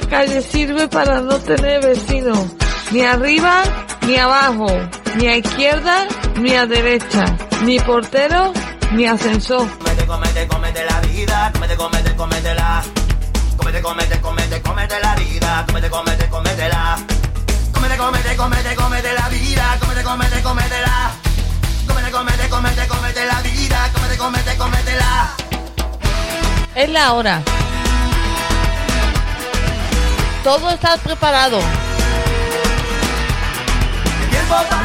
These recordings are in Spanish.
la calle sirve para no tener vecinos, ni arriba ni abajo, ni a izquierda ni a derecha, ni portero ni ascensor. Comete, comete, comete la vida, comete, comete, comete la. Comete, comete, comete, comete la vida, comete, comete, comete la. Comete, comete, comete, comete la vida, comete, comete, comete la. Comete, comete, comete, comete la vida, comete, comete, comete la. Es la hora. Todo está preparado.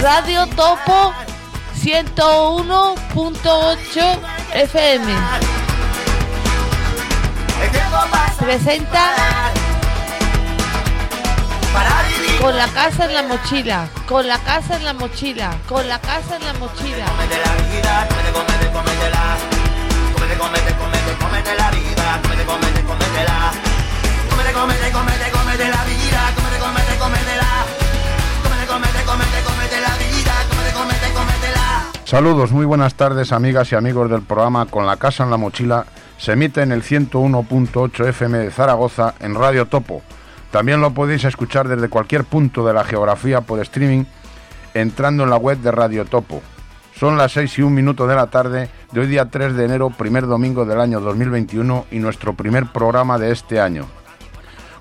Radio Topo 101.8 FM. Presenta con la casa en la mochila, con la casa en la mochila, con la casa en la mochila. Saludos, muy buenas tardes amigas y amigos del programa Con la Casa en la Mochila. Se emite en el 101.8 FM de Zaragoza en Radio Topo. También lo podéis escuchar desde cualquier punto de la geografía por streaming entrando en la web de Radio Topo. Son las 6 y un minuto de la tarde de hoy día 3 de enero, primer domingo del año 2021 y nuestro primer programa de este año.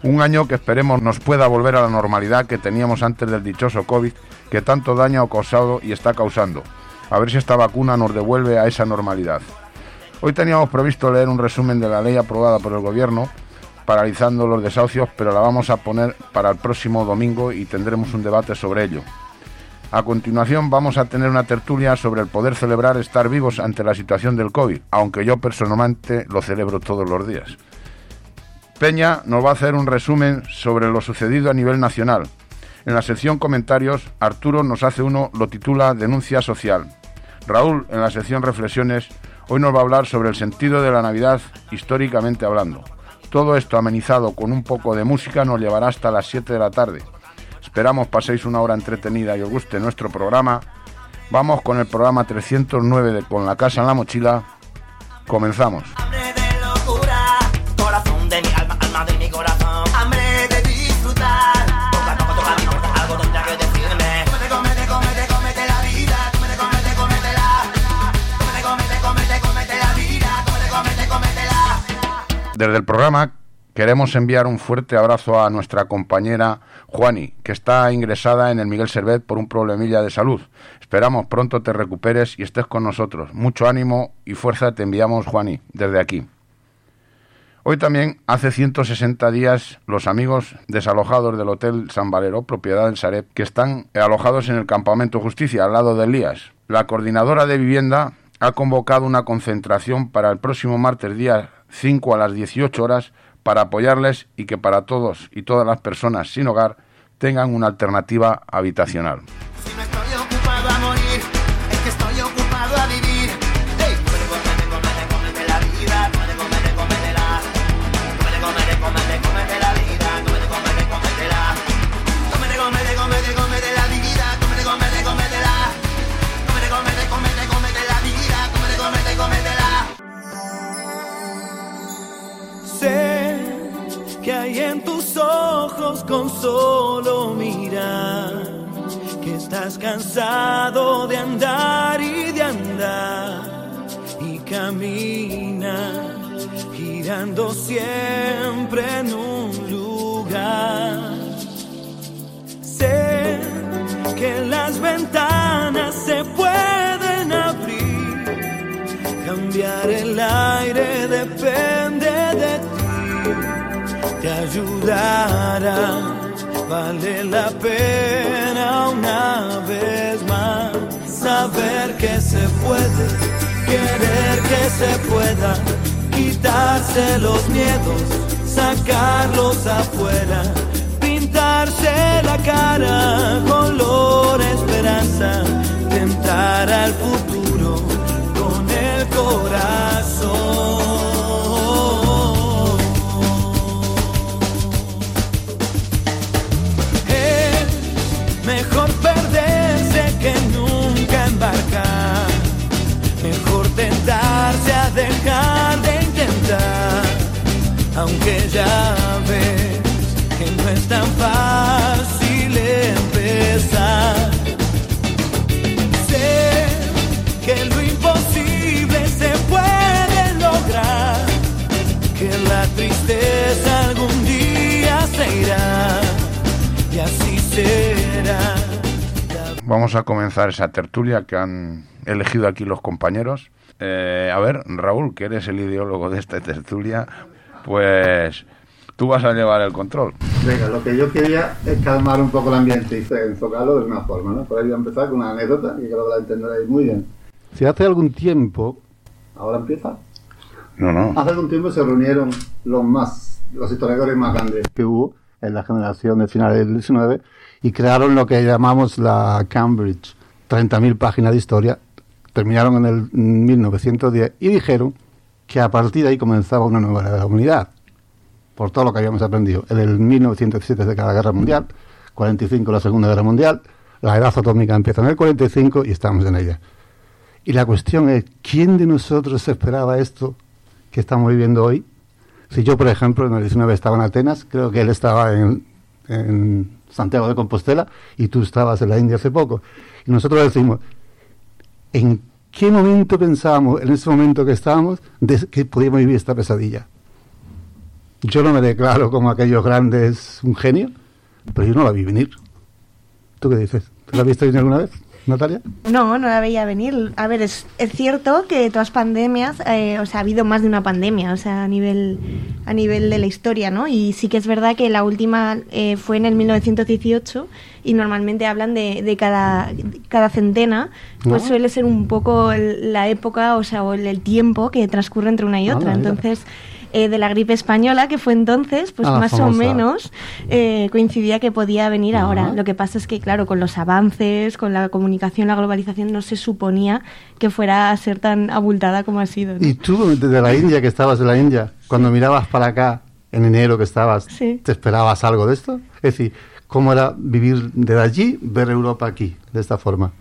Un año que esperemos nos pueda volver a la normalidad que teníamos antes del dichoso COVID que tanto daño ha causado y está causando. A ver si esta vacuna nos devuelve a esa normalidad. Hoy teníamos previsto leer un resumen de la ley aprobada por el Gobierno paralizando los desahucios, pero la vamos a poner para el próximo domingo y tendremos un debate sobre ello. A continuación vamos a tener una tertulia sobre el poder celebrar estar vivos ante la situación del COVID, aunque yo personalmente lo celebro todos los días. Peña nos va a hacer un resumen sobre lo sucedido a nivel nacional. En la sección comentarios, Arturo nos hace uno, lo titula Denuncia Social. Raúl, en la sección Reflexiones, hoy nos va a hablar sobre el sentido de la Navidad históricamente hablando. Todo esto amenizado con un poco de música nos llevará hasta las 7 de la tarde. Esperamos paséis una hora entretenida y os guste nuestro programa. Vamos con el programa 309 de Con la Casa en la Mochila. Comenzamos. Hambre de disfrutar, toca algo tendrá que. Desde el programa queremos enviar un fuerte abrazo a nuestra compañera Juani, que está ingresada en el Miguel Servet por un problemilla de salud. Esperamos pronto te recuperes y estés con nosotros. Mucho ánimo y fuerza te enviamos, Juani, desde aquí. Hoy también, hace 160 días, los amigos desalojados del Hotel San Valero, propiedad del Sareb, que están alojados en el Campamento Justicia, al lado de Elías. La coordinadora de vivienda ha convocado una concentración para el próximo martes día 5 a las 18 horas para apoyarles y que para todos y todas las personas sin hogar tengan una alternativa habitacional. Miedos, sacarlos afuera, vamos a comenzar esa tertulia que han elegido aquí los compañeros. Eh, a ver, Raúl, que eres el ideólogo de esta tertulia, pues tú vas a llevar el control. Venga, lo que yo quería es calmar un poco el ambiente y enfocarlo de una forma, ¿no? Por ahí voy a empezar con una anécdota que creo que la entenderéis muy bien. Si hace algún tiempo, ahora empieza, No, no. hace algún tiempo se reunieron los más, los historiadores más grandes que hubo en la generación de finales del 19 y crearon lo que llamamos la Cambridge, 30.000 páginas de historia, terminaron en el 1910 y dijeron que a partir de ahí comenzaba una nueva era de la humanidad, por todo lo que habíamos aprendido. En el 1917 de cada guerra mundial, 45 la Segunda Guerra Mundial, la edad atómica empieza en el 45 y estamos en ella. Y la cuestión es, ¿quién de nosotros esperaba esto que estamos viviendo hoy? Si yo, por ejemplo, en el 19 estaba en Atenas, creo que él estaba en, en Santiago de Compostela y tú estabas en la India hace poco. Y nosotros decimos, ¿en qué momento pensábamos, en ese momento que estábamos, de que podíamos vivir esta pesadilla? Yo no me declaro como aquellos grandes un genio, pero yo no la vi venir. ¿Tú qué dices? ¿Tú la has visto venir alguna vez, Natalia? No, no la veía venir. A ver, es, es cierto que todas pandemias, eh, o sea, ha habido más de una pandemia, o sea, a nivel, a nivel de la historia, ¿no? Y sí que es verdad que la última eh, fue en el 1918 y normalmente hablan de, de cada, cada centena, pues suele ser un poco el- la época, o sea, o el, el tiempo que transcurre entre una y Ah, otra. mira. Eh, de la gripe española, que fue entonces, pues Ah, más o menos eh, coincidía que podía venir ahora. Lo que pasa es que, claro, con los avances, con la comunicación, la globalización, no se suponía que fuera a ser tan abultada como ha sido. ¿no? Y tú, desde la India, que estabas en la India, cuando mirabas para acá, en enero que estabas, Sí. ¿te esperabas algo de esto? Es decir, ¿cómo era vivir desde allí, ver Europa aquí, de esta forma?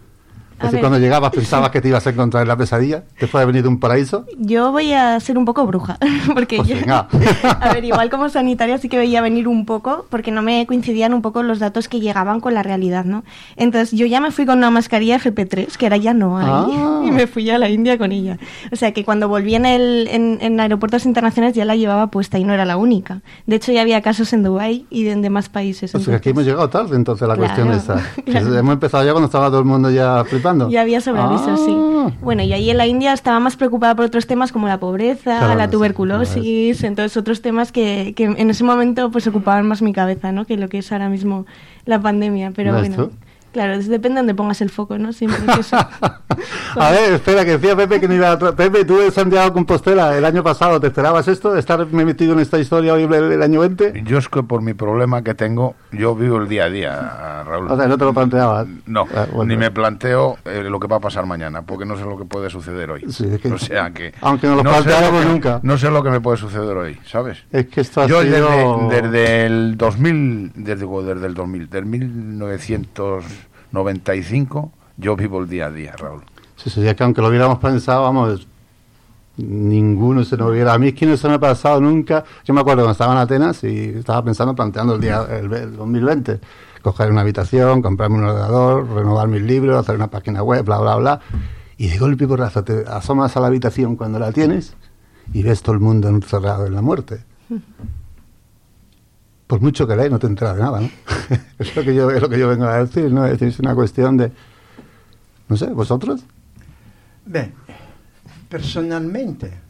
A Es decir, ver. cuando llegabas pensabas que te ibas a encontrar en la pesadilla, después de venir de un paraíso. Yo voy a ser un poco bruja, porque Pues yo, venga. a ver, igual como sanitaria sí que veía venir un poco, porque no me coincidían un poco los datos que llegaban con la realidad, ¿no? Entonces yo ya me fui con una mascarilla FP3, que ahora ya no hay, Ah. y me fui a la India con ella. O sea que cuando volví en, el, en, en aeropuertos internacionales ya la llevaba puesta y no era la única. De hecho ya había casos en Dubái y de, de más países. O sea, que aquí hemos llegado tarde entonces la Claro, cuestión claro. Hemos empezado ya cuando estaba todo el mundo ya flipando. Ya había sobreaviso, Ah. sí. Bueno, y ahí en la India estaba más preocupada por otros temas como la pobreza, Claro, la sí, tuberculosis, entonces otros temas que, que en ese momento pues ocupaban más mi cabeza, ¿no? Que lo que es ahora mismo la pandemia. Pero ¿Ves bueno, tú? Claro, es- depende de donde pongas el foco, ¿no? Siempre que eso. A ver, espera, que decía Pepe que no iba a... Pepe, tú de Santiago de Compostela el año pasado, ¿te esperabas esto? ¿Estar metido en esta historia hoy el, año 20? Yo es que por mi problema que tengo, yo vivo el día a día, Raúl. O sea, no te lo planteabas. No, Ah, bueno. ni me planteo eh, lo que va a pasar mañana, porque no sé lo que puede suceder hoy. Sí, es que- o sea que... aunque no lo sé planteáramos que- nunca. No sé lo que me puede suceder hoy, ¿sabes? Es que esto ha Yo sido... desde, desde el 2000, desde, desde el 2000, del 1995, yo vivo el día a día, Raúl. Sí, sí, es que aunque lo hubiéramos pensado, vamos, ninguno se nos hubiera... A mí es que no se me ha pasado nunca... Yo me acuerdo cuando estaba en Atenas y estaba pensando, planteando el día el 2020. Coger una habitación, comprarme un ordenador, renovar mis libros, hacer una página web, bla, bla, bla. Y de golpe y porrazo te asomas a la habitación cuando la tienes y ves todo el mundo encerrado en la muerte. Por mucho que lees, no te enteras de nada, ¿no? es, lo que yo, es lo que yo vengo a decir, ¿no? Es una cuestión de... No sé, ¿vosotros? Beh, personalmente,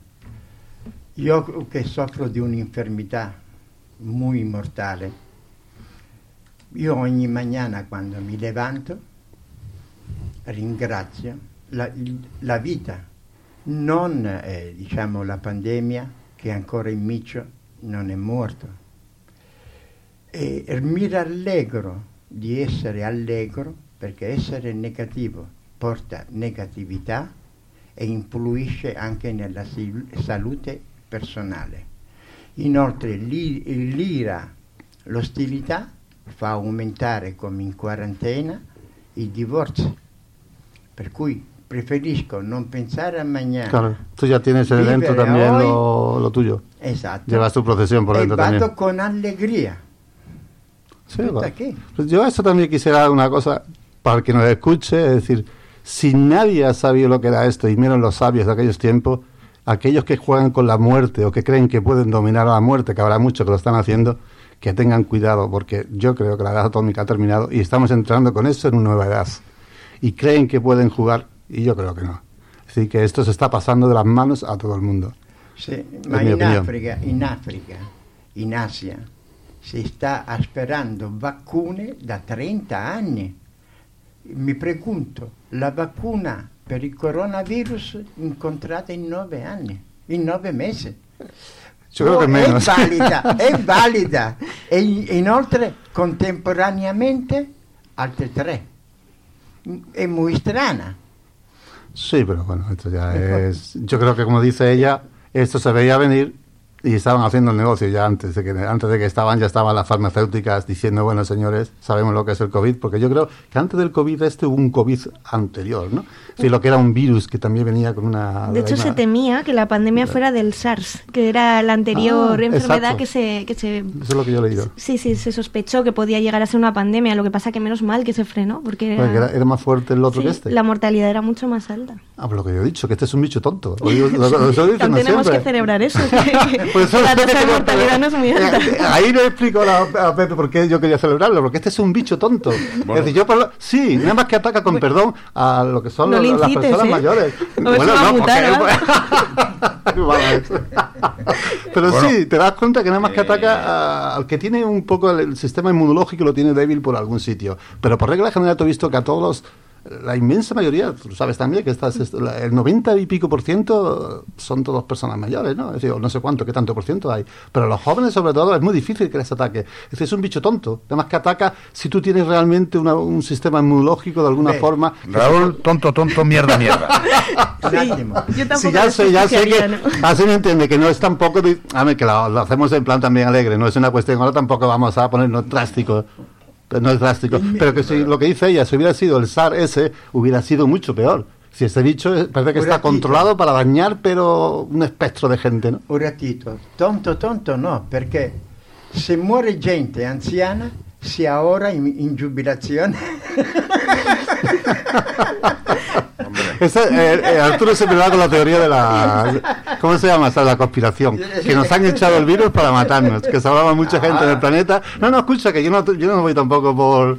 io che soffro di un'infermità muy mortale, io ogni mattina quando mi levanto ringrazio la, la vita, non eh, diciamo la pandemia che ancora in micio non è morto. E mi rallegro di essere allegro perché essere negativo porta negatività e influisce anche nella salute personale. Inoltre l'i- l'ira, l'ostilità fa aumentare come in quarantena i divorzi. Per cui preferisco non pensare a mañana. Claro, tú ya tienes el dentro también lo, lo tuyo. Esatto. Llevas tu procesión por e dentro vado también. con allegria. Sí? Pues yo eso también quisiera una cosa para el que nos escuche, es decir, si nadie ha sabido lo que era esto, y miren los sabios de aquellos tiempos, aquellos que juegan con la muerte o que creen que pueden dominar a la muerte, que habrá muchos que lo están haciendo, que tengan cuidado, porque yo creo que la edad atómica ha terminado y estamos entrando con eso en una nueva edad. y creen que pueden jugar, y yo creo que no. Decir, que esto se está pasando de las manos a todo el mundo. In opinione. Africa, in Africa, in Asia, si sta sperando vaccune da 30 anni. Mi pregunto, la vacuna per il coronavirus incontrata in 9 anni, in 9 mesi. Oh. È valida, è valida. E in- inoltre contemporaneamente altre tre. È molto strana. Sí, pero bueno, esto ya es. Yo creo que como dice ella, esto se veía venir y estaban haciendo el negocio ya antes de que antes de que estaban ya estaban las farmacéuticas diciendo bueno señores sabemos lo que es el covid porque yo creo que antes del covid este hubo un covid anterior, ¿no? Sí, lo que era un virus que también venía con una. De hecho, una- se temía que la pandemia fuera del SARS, que era la anterior Ah, enfermedad exacto. que se, que se... Eso es lo que yo leído. Sí, sí, se sospechó que podía llegar a ser una pandemia, lo que pasa que menos mal que se frenó, porque Porque era, era, era más fuerte el otro sí, que este. la mortalidad era mucho más alta. Ah, pues lo que yo he dicho, que este es un bicho tonto. Lo digo- lo- lo- estoy diciendo Tenemos siempre. que celebrar eso, que Pues eso la tasa de mortalidad no es muy alta. Eh, Ahí le explico a, la- a Pepe por qué yo quería celebrarlo, porque este es un bicho tonto. Bueno. Es decir, yo por lo- sí, nada más que ataca con perdón a lo que son No los- las personas ¿eh? mayores. O eso va a mutar, porque- Vamos. Pero Bueno. sí, te das cuenta que nada más que ataca a- al que tiene un poco el, el sistema inmunológico lo tiene débil por algún sitio. Pero por regla general te he visto que a todos los la inmensa mayoría, tú sabes también que el 90 y pico por ciento son todos personas mayores, ¿no? Es decir, no sé cuánto, qué tanto por ciento hay. Pero los jóvenes, sobre todo, es muy difícil que les ataque. Es decir, es un bicho tonto. Además que ataca si tú tienes realmente una- un sistema inmunológico de alguna forma. Raúl, tonto, tonto, mierda, mierda. Yo Sí, ya sé, ya sé que así me entiende que no es tampoco, de- a ver, que lo, lo hacemos en plan también alegre, no es una cuestión, ahora tampoco vamos a ponernos drásticos, no es drástico, pero que si lo que dice ella, si hubiera sido el SAR ese, hubiera sido mucho peor. Si este bicho parece que está controlado para dañar, pero un espectro de gente, ¿no? Un ratito, tonto tonto no, perché se muore gente anziana sia ora in, in giubilazione. Esa, eh, eh, Arturo siempre va con la teoría de la. ¿Cómo se llama? esa? La conspiración. Que nos han echado el virus para matarnos. Que se hablaba mucha gente en el planeta. No, no, escucha, que yo no, yo no voy tampoco por.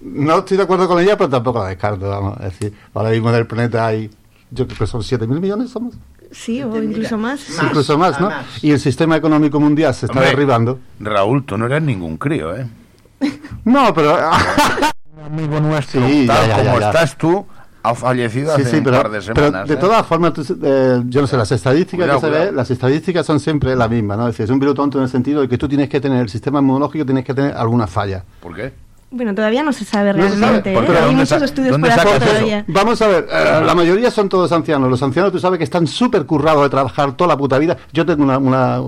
No estoy de acuerdo con ella, pero tampoco la descarto. Vamos. Es decir, ahora mismo en el planeta hay. Yo creo que son 7.000 millones, somos. Sí, o incluso más. Más, incluso más, ¿no? más. Y el sistema económico mundial se está Hombre, derribando. Raúl, tú no eres ningún crío, ¿eh? No, pero. Amigo nuestro, Sí, ya, tal ya, como ya. estás tú, ha fallecido Sí, hace sí, un pero, par de pero semanas. de ¿eh? todas formas, tú- eh, yo no sé, las estadísticas Cuidado, que se cuidado. ve, las estadísticas son siempre las mismas, ¿no? Es decir, es un virus tonto en el sentido de que tú tienes que tener, el sistema inmunológico tienes que tener alguna falla. ¿Por qué? Bueno, todavía no se sabe No se sabe, realmente. ¿eh? Hay ¿dónde muchos estudios por hacer todavía. Vamos a ver, eh, la mayoría son todos ancianos. Los ancianos, tú sabes que están súper currados de trabajar toda la puta vida. Yo tengo una, una,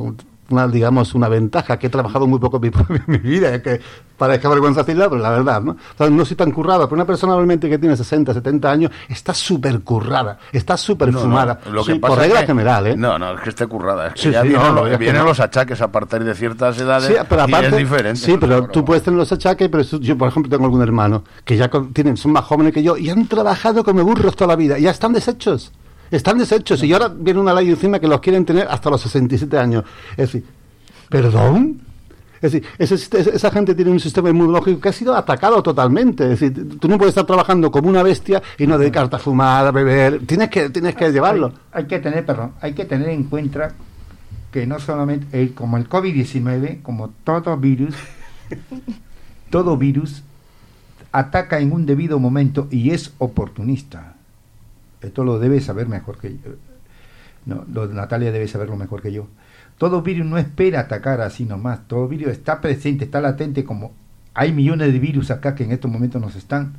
una, digamos, una ventaja, que he trabajado muy poco en mi, en mi vida, es que parezca vergüenza decirla, pero la verdad, ¿no? O sea, no soy tan currado, pero una persona normalmente que tiene 60, 70 años está súper currada, está súper No, no, fumada. lo que Sí, pasa por es regla que- general, ¿eh? No, no, es que esté currada. Es que Sí, ya sí, vienen, no, lo- los achaques a partir de ciertas edades Sí, pero y aparte, es diferente. sí, pero tú puedes tener los achaques, pero yo, por ejemplo, tengo algún hermano que ya con- tienen, son más jóvenes que yo y han trabajado como burros toda la vida y ya están deshechos. Están deshechos y ahora viene una ley encima que los quieren tener hasta los 67 años. Es decir, ¿perdón? Es decir, ese esa gente tiene un sistema inmunológico que ha sido atacado totalmente. Es decir, tú no puedes estar trabajando como una bestia y no dedicarte a fumar, a beber. Tienes que, tienes que llevarlo. Hay, hay que tener, perdón, hay que tener en cuenta que no solamente el, como el COVID-19, como todo virus, todo virus ataca en un debido momento y es oportunista. Esto lo debe saber mejor que yo. No, lo de Natalia debe saberlo mejor que yo. Todo virus no espera atacar así nomás. Todo virus está presente, está latente, como hay millones de virus acá que en estos momentos nos están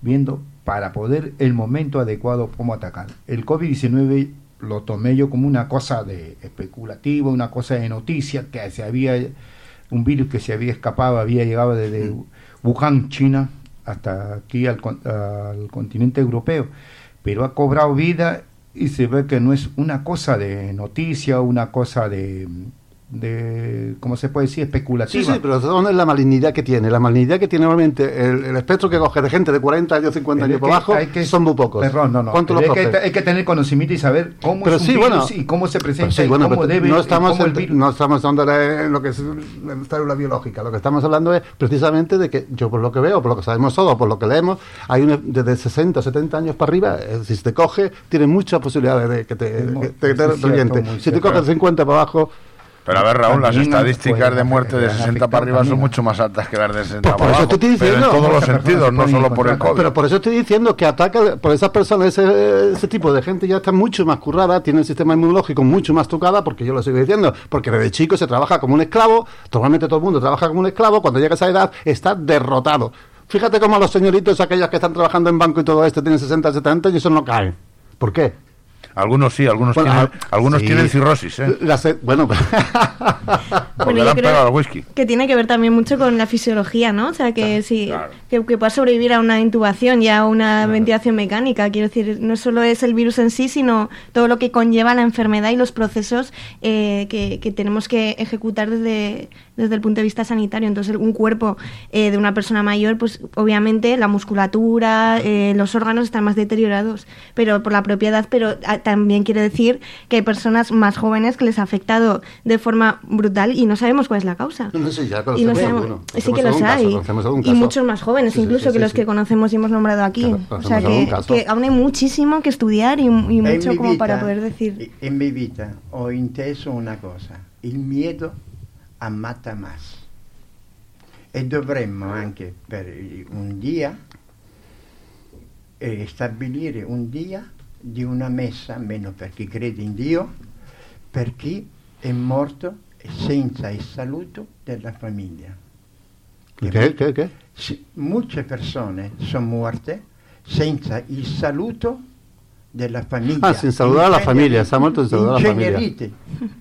viendo para poder el momento adecuado cómo atacar. El COVID-19 lo tomé yo como una cosa de especulativo, una cosa de noticia, que se había un virus que se había escapado, había llegado desde Wuhan, China, hasta aquí al, al continente europeo, pero ha cobrado vida y se ve que no es una cosa de noticia, una cosa de, de ¿cómo se puede decir? Sí, especulativa. sí, pero ¿dónde es la malignidad que tiene? La malignidad que tiene normalmente el, el espectro que coge de gente de 40 años, 50 Pero años por abajo que- son muy pocos. Perdón, no, no. ¿Cuánto pero lo hay, que, protege? hay que tener conocimiento y saber cómo Pero es un sí, virus bueno. y cómo se presenta sí, y bueno, cómo debe no estamos, cómo el en- virus. no estamos hablando en lo que es la célula biológica. Lo que estamos hablando es precisamente de que yo por lo que veo, por lo que sabemos todos, por lo que leemos, hay una, desde 60 o 70 años para arriba, eh, si se te coge, tienes muchas posibilidades de que te, que te, sí, te cierto, Si te cierto. coges de 50 para abajo, Pero a ver, Raúl, las estadísticas de muerte de afectar 60 para arriba son mucho más altas que las de 60 Pues por para eso abajo. pero en todos los sentidos, se no solo por el. COVID. Pero por eso estoy diciendo que ataca, por esas personas, ese, ese tipo de gente ya está mucho más currada, tiene el sistema inmunológico mucho más tocada, porque yo lo sigo diciendo, porque desde chico se trabaja como un esclavo, normalmente todo el mundo trabaja como un esclavo, cuando llega a esa edad está derrotado. Fíjate cómo los señoritos, aquellos que están trabajando en banco y todo esto, tienen 60, 70 y eso no caen. ¿Por qué? Algunos sí, algunos Bueno, tienen, ah, algunos sí. tienen cirrosis, ¿eh? La se- bueno, Porque yo le han creo pegado al whisky. Que tiene que ver también mucho con la fisiología, ¿no? O sea, que sí, claro. que, que puedas sobrevivir a una intubación y a una ventilación mecánica. Quiero decir, no solo es el virus en sí, sino todo lo que conlleva la enfermedad y los procesos eh, que, que tenemos que ejecutar desde, desde el punto de vista sanitario. Entonces, un cuerpo eh, de una persona mayor, pues obviamente la musculatura, eh, los órganos están más deteriorados, pero por la propiedad, pero ah, también quiere decir que hay personas más jóvenes que les ha afectado de forma brutal y no sabemos cuál es la causa. no sé, ya Y no sabemos, alguno. sí que los caso, hay. algún y caso. muchos más jóvenes, Sí, incluso sí, que sí, los sí. que conocemos y hemos nombrado aquí. Claro, o sea, que, caso. que aún hay muchísimo que estudiar y, y En mucho como para vita- poder decir. In mi vita ho inteso una cosa, il miedo ammata más. E dovremmo anche per un dia eh, stabilire un dia di una messa, almeno per chi crede in Dio, per chi è morto senza il saluto della famiglia. Che ¿Qué, qué, qué? Sì, molte persone sono morte senza il saluto della famiglia. Ah, sin saludar a la familia, se ha muerto sin saludar a la familia.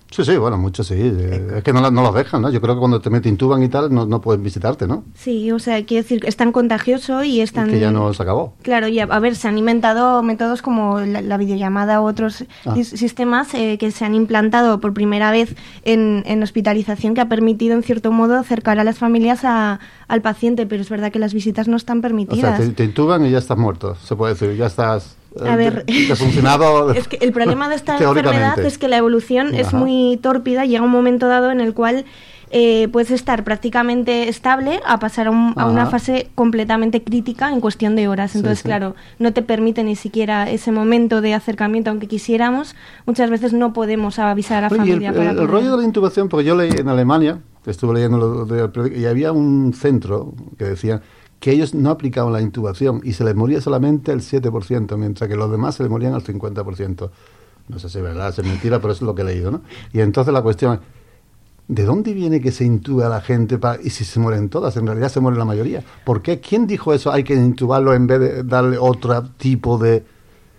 Sí, sí, bueno, muchos sí. eh, Es que no, la- no los dejan, ¿no? Yo creo que cuando te meten intuban y tal, no, no pueden visitarte, ¿no? Sí, o sea, quiero decir, es tan contagioso y es Es tan... que ya no se acabó. Claro, y a, a ver, se han inventado métodos como la, la videollamada u otros Ah. sis- sistemas eh, que se han implantado por primera vez en, en hospitalización que ha permitido, en cierto modo, acercar a las familias a- al paciente, pero es verdad que las visitas no están O sea, permitidas. te, te intuban y ya estás muerto, se puede decir. Ya estás A ver, es que el problema de esta enfermedad es que la evolución es muy tórpida, llega un momento dado en el cual eh, puedes estar prácticamente estable a pasar a, un- a una fase completamente crítica en cuestión de horas. Entonces, sí. claro, no te permite ni siquiera ese momento de acercamiento, aunque quisiéramos. Muchas veces no podemos avisar a la Oye, y el, familia. para el- el rollo de la intubación, porque yo leí en Alemania, estuve leyendo lo y había un centro que decía que ellos no aplicaban la intubación y se les moría solamente el 7%, mientras que los demás se les morían al 50%. No sé si es verdad, si es mentira, pero eso es lo que he leído, ¿no? Y entonces la cuestión es, ¿de dónde viene que se intuba a la gente y si se mueren todas? En realidad se muere la mayoría. ¿Por qué? ¿Quién dijo eso? Hay que intubarlo en vez de darle otro tipo de...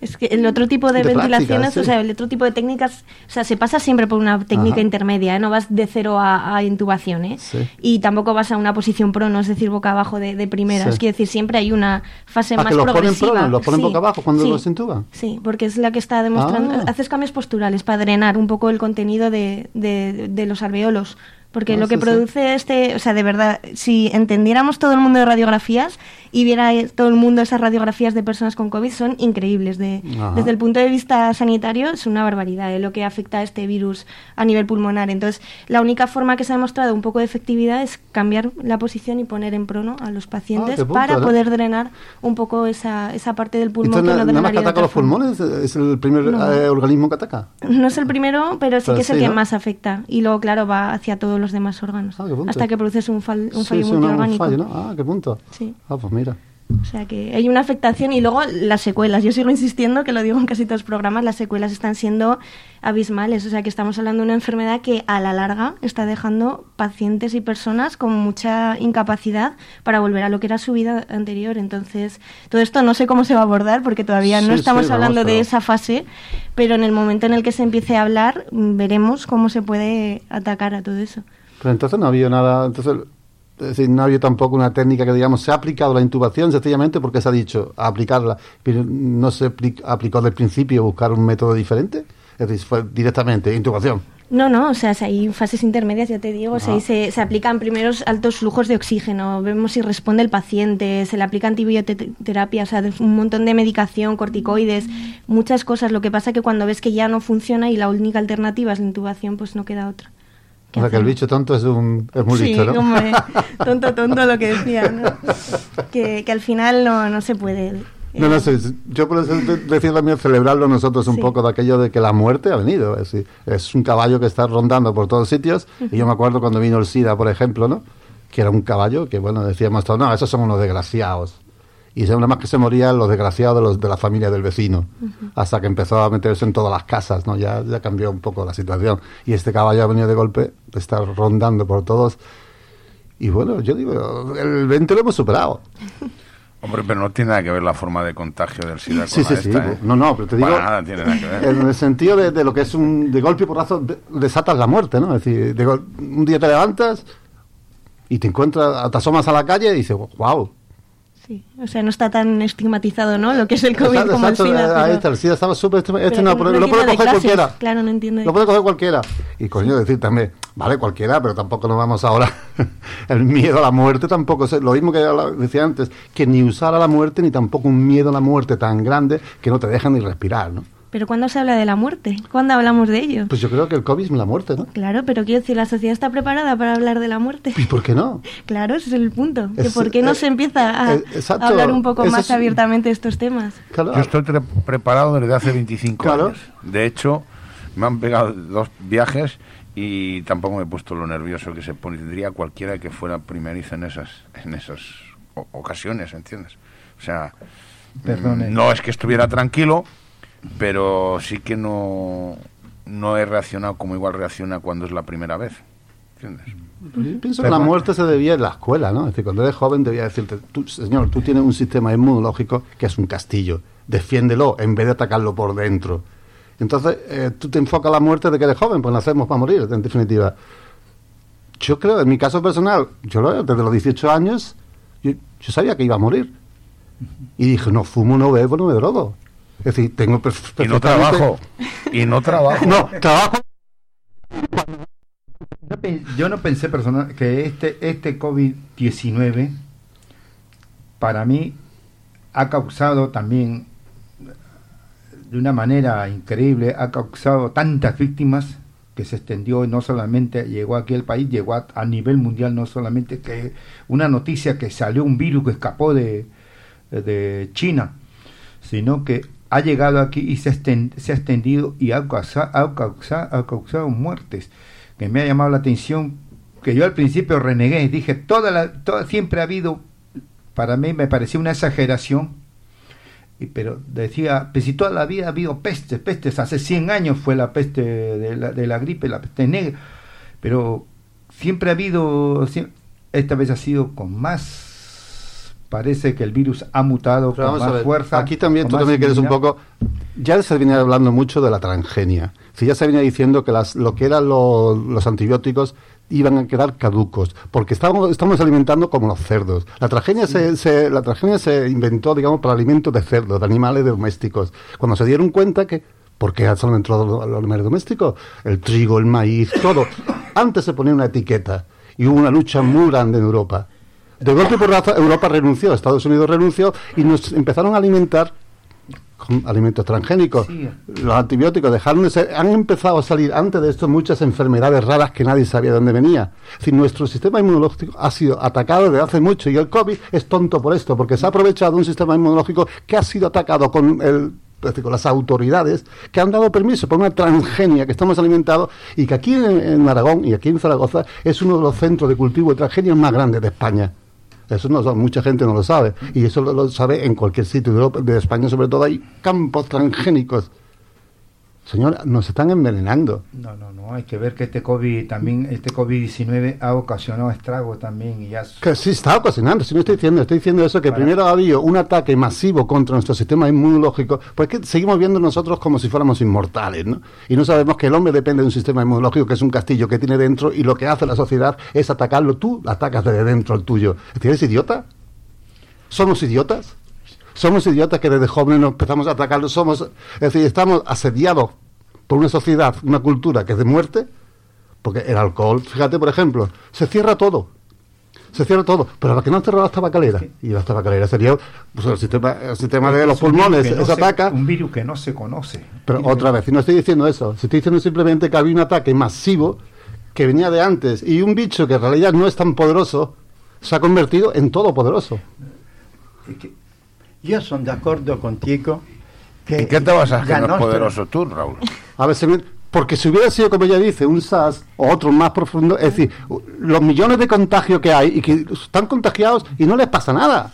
Es que el otro tipo de, ventilaciones, sí. o sea, el otro tipo de técnicas, o sea, se pasa siempre por una técnica Ajá. intermedia, ¿eh? no vas de cero a, a intubación, ¿eh? Sí. Y tampoco vas a una posición prono, es decir, boca abajo de, de primeras. Sí. Quiero decir, siempre hay una fase Ah, más que los ponen progresiva. prono, los ponen Sí, boca abajo cuando sí. los intuban. Sí, porque es la que está demostrando. Ah. Haces cambios posturales para drenar un poco el contenido de- de los alveolos. Porque Ah, lo que sí, sí. produce este, o sea, de verdad, si entendiéramos todo el mundo de radiografías y viera todo el mundo esas radiografías de personas con COVID, son increíbles. De, desde el punto de vista sanitario, es una barbaridad eh, lo que afecta a este virus a nivel pulmonar. Entonces, la única forma que se ha demostrado un poco de efectividad es cambiar la posición y poner en prono a los pacientes Ah, punto, para ¿no? poder drenar un poco esa, esa parte del pulmón Entonces, que no na- nada más que ataca los pulmones, es el primer No. eh, organismo que ataca. No es el primero, pero sí Pero que es sí, el que ¿no? más afecta. Y luego, claro, va hacia todos los demás órganos. Ah, hasta que produces un, fal- un Sí, fallo sí, un multiorgánico. fallo, ¿no? Ah, qué punto. Sí. Ah, pues mira. O sea que hay una afectación y luego las secuelas. Yo sigo insistiendo que lo digo en casi todos los programas, las secuelas están siendo abismales. O sea que estamos hablando de una enfermedad que a la larga está dejando pacientes y personas con mucha incapacidad para volver a lo que era su vida anterior. Entonces, todo esto no sé cómo se va a abordar porque todavía no Sí, estamos sí, hablando de esa fase, pero en el momento en el que se empiece a hablar veremos cómo se puede atacar a todo eso. Pero entonces no había nada, entonces, es decir, no había tampoco una técnica que digamos se ha aplicado la intubación sencillamente porque se ha dicho aplicarla, pero no se apli- aplicó del principio buscar un método diferente. Es decir, fue directamente, intubación. No, no, o sea, si hay fases intermedias, ya te digo, o sea, Ah. ahí se, se aplican primeros altos flujos de oxígeno, vemos si responde el paciente, se le aplica antibioterapia, o sea, un montón de medicación, corticoides, muchas cosas. Lo que pasa que cuando ves que ya no funciona y la única alternativa es la intubación, pues no queda otra. O sea, que el bicho tonto es, un, es muy sí, listo, ¿no? hombre, tonto, tonto lo que decía, ¿no? Que, que al final no, no se puede. No, eh, no sé, yo por eso también celebrarlo nosotros un Sí. poco de aquello de que la muerte ha venido. Es, decir, es un caballo que está rondando por todos sitios. Y yo me acuerdo cuando vino el SIDA, por ejemplo, ¿no? Que era un caballo que, bueno, decíamos todos, no, esos son unos desgraciados. Y nada más que se morían los desgraciados de, los, de la familia del vecino. Hasta que empezó a meterse en todas las casas, ¿no? Ya, ya cambió un poco la situación. Y este caballo ha venido de golpe, está rondando por todos. Y bueno, yo digo, el 20 lo hemos superado. Hombre, pero no tiene nada que ver la forma de contagio del SIDA Sí, con sí, sí. esta, ¿eh? No, no, pero te digo. Para nada tiene nada que ver. En el sentido de, de lo que es un. De golpe y porrazo, de- desatas la muerte, ¿no? Es decir, de un día te levantas y te encuentras, te asomas a la calle y dices, wow. Sí, o sea, no está tan estigmatizado, ¿no? Lo que es el COVID Exacto, como el exacto, SIDA. ahí pero- está, el SIDA estaba súper. Este, no, lo puede coger clases. cualquiera. Claro, no entiende de Lo puede coger cualquiera. Y coño, decir también, vale, cualquiera, pero tampoco nos vamos ahora. el miedo a la muerte tampoco es lo mismo que decía antes, que ni usar a la muerte ni tampoco un miedo a la muerte tan grande que no te deja ni respirar, ¿no? Pero ¿cuándo se habla de la muerte? ¿Cuándo hablamos de ello? Pues yo creo que el COVID es la muerte, ¿no? Claro, pero quiero decir, la sociedad está preparada para hablar de la muerte. ¿Y por qué no? Claro, ese es el punto. Que Es- ¿Por qué no eh, se empieza a, eh, exacto. a hablar un poco Eso más es- abiertamente de estos temas? Claro. Yo estoy tre- preparado desde hace 25 Claro. años. De hecho, me han pegado dos viajes y tampoco me he puesto lo nervioso que se pondría cualquiera que fuera primerizo en esas, en esas o- ocasiones, ¿entiendes? O sea, Perdone. no es que estuviera tranquilo, pero sí que no, no he reaccionado como igual reacciona cuando es la primera vez. ¿Entiendes? Yo pienso que la muerte se debía en la escuela, ¿no? Es decir, cuando eres joven debía decirte, tú, señor, tú tienes un sistema inmunológico que es un castillo, defiéndelo en vez de atacarlo por dentro. Entonces, eh, tú te enfocas la muerte de que eres joven, pues nacemos para morir, en definitiva. Yo creo, en mi caso personal, yo lo, desde los 18 años, yo, yo sabía que iba a morir. Y dije, no fumo, no bebo, no me drogo. Es decir, tengo perf- Y no perfectamente- trabajo. Y no trabajo. No, trabajo. Yo no pensé personal que este, este COVID-19 para mí ha causado también de una manera increíble, ha causado tantas víctimas que se extendió y no solamente llegó aquí al país, llegó a, a nivel mundial, no solamente que una noticia que salió un virus que escapó de, de China, sino que ha llegado aquí y se, ha extendido y ha causado, ha, causado, muertes, que me ha llamado la atención, que yo al principio renegué, dije, toda la, toda, siempre ha habido, para mí me parecía una exageración, pero decía, pues si toda la vida ha habido pestes, pestes, hace 100 años fue la peste de la, de la gripe, la peste negra, pero siempre ha habido, esta vez ha sido con más, parece que el virus ha mutado Pero con más ver, fuerza. Aquí también tú también quieres un poco. Ya se venía hablando mucho de la transgenia. Si ya se venía diciendo que las, lo que eran lo- los antibióticos iban a quedar caducos, porque estamos, estamos alimentando como los cerdos. La transgenia, se, se- la transgenia se inventó, digamos, para alimentos de cerdos, de animales domésticos. Cuando se dieron cuenta que, ¿por qué solo entró los, los animales domésticos? El trigo, el maíz, todo. Antes se ponía una etiqueta y hubo una lucha muy grande en Europa. De golpe y porrazo, Europa renunció, Estados Unidos renunció y nos empezaron a alimentar con alimentos transgénicos. Sí. Los antibióticos dejaron de ser, han empezado a salir antes de esto muchas enfermedades raras que nadie sabía de dónde venía. Es decir, nuestro sistema inmunológico ha sido atacado desde hace mucho y el COVID es tonto por esto, porque se ha aprovechado un sistema inmunológico que ha sido atacado con el con las autoridades que han dado permiso por una transgenia que estamos alimentados y que aquí en, en Aragón y aquí en Zaragoza es uno de los centros de cultivo de transgenias más grandes de España. Eso no, mucha gente no lo sabe. Y eso lo, lo sabe en cualquier sitio de, Europa- de España, sobre todo hay campos transgénicos. Señora, nos están envenenando. No, no, no, hay que ver que este COVID también, este COVID-19 ha ocasionado estragos también y ya... Que sí está ocasionando, si no estoy diciendo, estoy diciendo eso, que Para- primero ha habido un ataque masivo contra nuestro sistema inmunológico, pues que seguimos viendo nosotros como si fuéramos inmortales, ¿no? Y no sabemos que el hombre depende de un sistema inmunológico que es un castillo que tiene dentro y lo que hace la sociedad es atacarlo, tú atacas desde dentro al tuyo. ¿Eres idiota? ¿Somos idiotas? Somos idiotas que desde jóvenes nos empezamos a atacarlo, somos, es decir, estamos asediados por una sociedad, una cultura que es de muerte, porque el alcohol, fíjate, por ejemplo, se cierra todo. Se cierra todo, pero la que no han cerrado las tabacaleras, y las tabacaleras sería pues, el sistema, el sistema de los Es pulmones, no se- ataca. Un virus que no se conoce. Pero otra vez, y no estoy diciendo eso, si estoy diciendo simplemente que había un ataque masivo que venía de antes y un bicho que en realidad no es tan poderoso se ha convertido en todopoderoso. es que- Io sono d'accordo contigo che ¿Y qué te vas a la que no es nostra- poderoso tú, Raúl? A ver, porque si hubiera sido, como ella dice, un SARS o otro más profundo, es decir, los millones de contagios que hay y que están contagiados y no les pasa nada.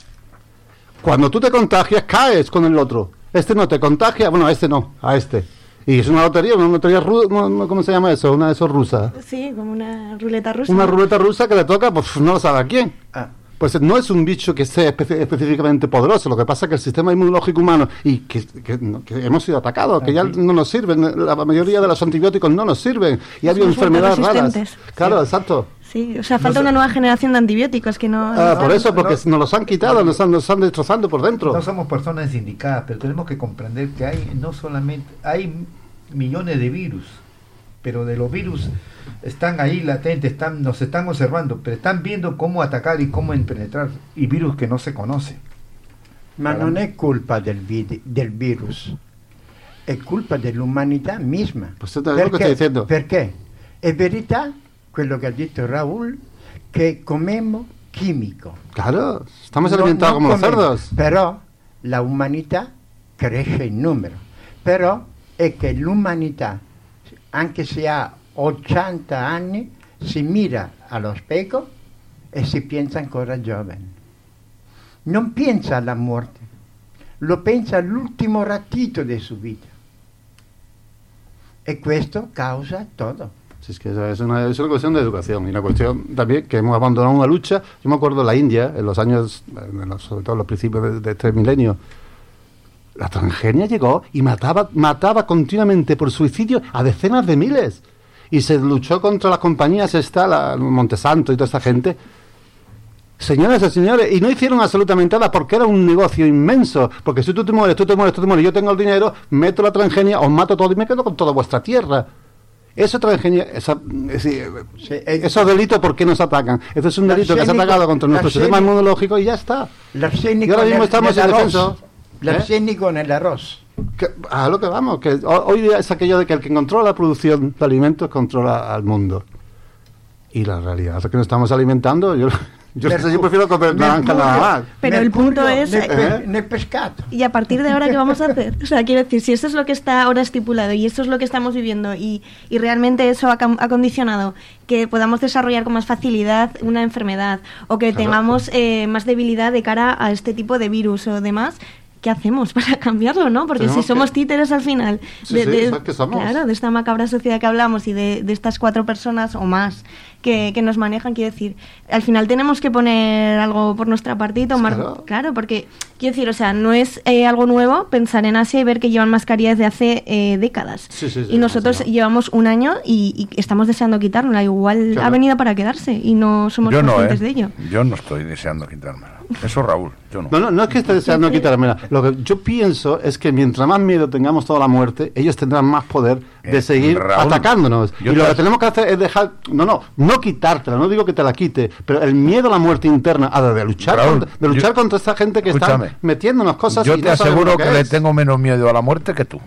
Cuando tú te contagias, caes con el otro. Este no te contagia, bueno, a este no, a este. Y es una lotería, una lotería rusa, ¿cómo se llama eso? Una de esos rusas. Sí, como una ruleta rusa. Una ruleta rusa que le toca, pues no lo sabe a quién. Ah, Pues no es un bicho que sea espe- específicamente poderoso, lo que pasa es que el sistema inmunológico humano, y que, que- que hemos sido atacados, que ya no nos sirven, la mayoría de los antibióticos no nos sirven, y ha habido enfermedades raras. resistentes. Claro, exacto. Sí, o sea, falta una nueva generación de antibióticos que no... Ah, por no, eso, porque no. nos los han quitado, nos han, nos están destrozando por dentro. No somos personas indicadas, pero tenemos que comprender que hay no solamente hay millones de virus, pero de los virus están ahí latentes, están, nos están observando, pero están viendo cómo atacar y cómo penetrar y virus que no se conoce. ma non è colpa del, vidi- del virus, è colpa dell'umanità misma. Pues esto es lo que estoy diciendo. Perché è verità quello che ha detto Raul, che comemos chimico. Claro, estamos No- alimentados no como los comemos, cerdos. Però la umanità cresce in numero. Però è che l'umanità, anche se ha 80 anni, si mira allo specchio e si pensa ancora giovane. Non pensa alla morte, lo pensa all'ultimo ratito di sua vita. E questo causa todo. Si es que es una, es una cuestión de educación y una cuestión también que hemos abandonado una lucha. Yo me acuerdo en la India, en los años, en los- sobre todo en los principios de, de este milenio, la transgenia llegó y mataba, mataba continuamente por suicidio a decenas de miles. Y se luchó contra las compañías, esta, la Montesanto y toda esta gente. Señoras y señores, y no hicieron absolutamente nada porque era un negocio inmenso. Porque si tú te mueres, tú te mueres, tú te mueres, yo tengo el dinero, meto la transgenia, os mato todo y me quedo con toda vuestra tierra. Eso transgenia, esa, es decir, Sí, eh, esos delitos, ¿por qué nos atacan? Este es un delito que se ha atacado contra nuestro sistema inmunológico y ya está. Y ahora mismo estamos en nell'arroz. defensa. L'arsenico nell'arroz. Que- a lo que vamos, que ho- hoy día es aquello de que el que controla la producción de alimentos controla al mundo. Y la realidad es que nos estamos alimentando. Yo, yo, sé, yo prefiero comer naranja nada más. Pero el punto es- pe- ¿Eh? nel pescato. Y a partir de ahora, ¿qué vamos a hacer? O sea, quiero decir, si eso es lo que está ahora estipulado y esto es lo que estamos viviendo y, y realmente eso ha, cam- ha condicionado que podamos desarrollar con más facilidad una enfermedad o que Claro. tengamos eh, más debilidad de cara a este tipo de virus o demás, ¿qué hacemos para cambiarlo, no? Porque Tenemos si somos que- títeres al final Sí, sí, que somos. claro, de esta macabra sociedad que hablamos y de, de estas cuatro personas o más que, que nos manejan, quiero decir, al final tenemos que poner algo por nuestra parte y tomar... Claro. Claro, porque quiero decir, o sea, no es eh, algo nuevo pensar en Asia y ver que llevan mascarilla desde hace eh, décadas. Sí, sí, sí, y nosotros llevamos un año y, y estamos deseando quitárnosla. Igual Claro. ha venido para quedarse y no somos Yo no, ¿eh? conscientes de ello. Yo no estoy deseando quitármela. Eso Raúl, yo no. No, no, no es que esté deseando quitármela. Lo que yo pienso es que mientras más miedo tengamos toda la muerte, ellos tendrán más poder de Eh, seguir Raúl, atacándonos. Y lo que tenemos que hacer es dejar, no, no, no quitártela, no digo que te la quite, pero el miedo a la muerte interna, a de luchar, Raúl, contra, de luchar yo- contra esta gente que está metiéndonos cosas. Yo y te aseguro lo que, le tengo menos miedo a la muerte que tú.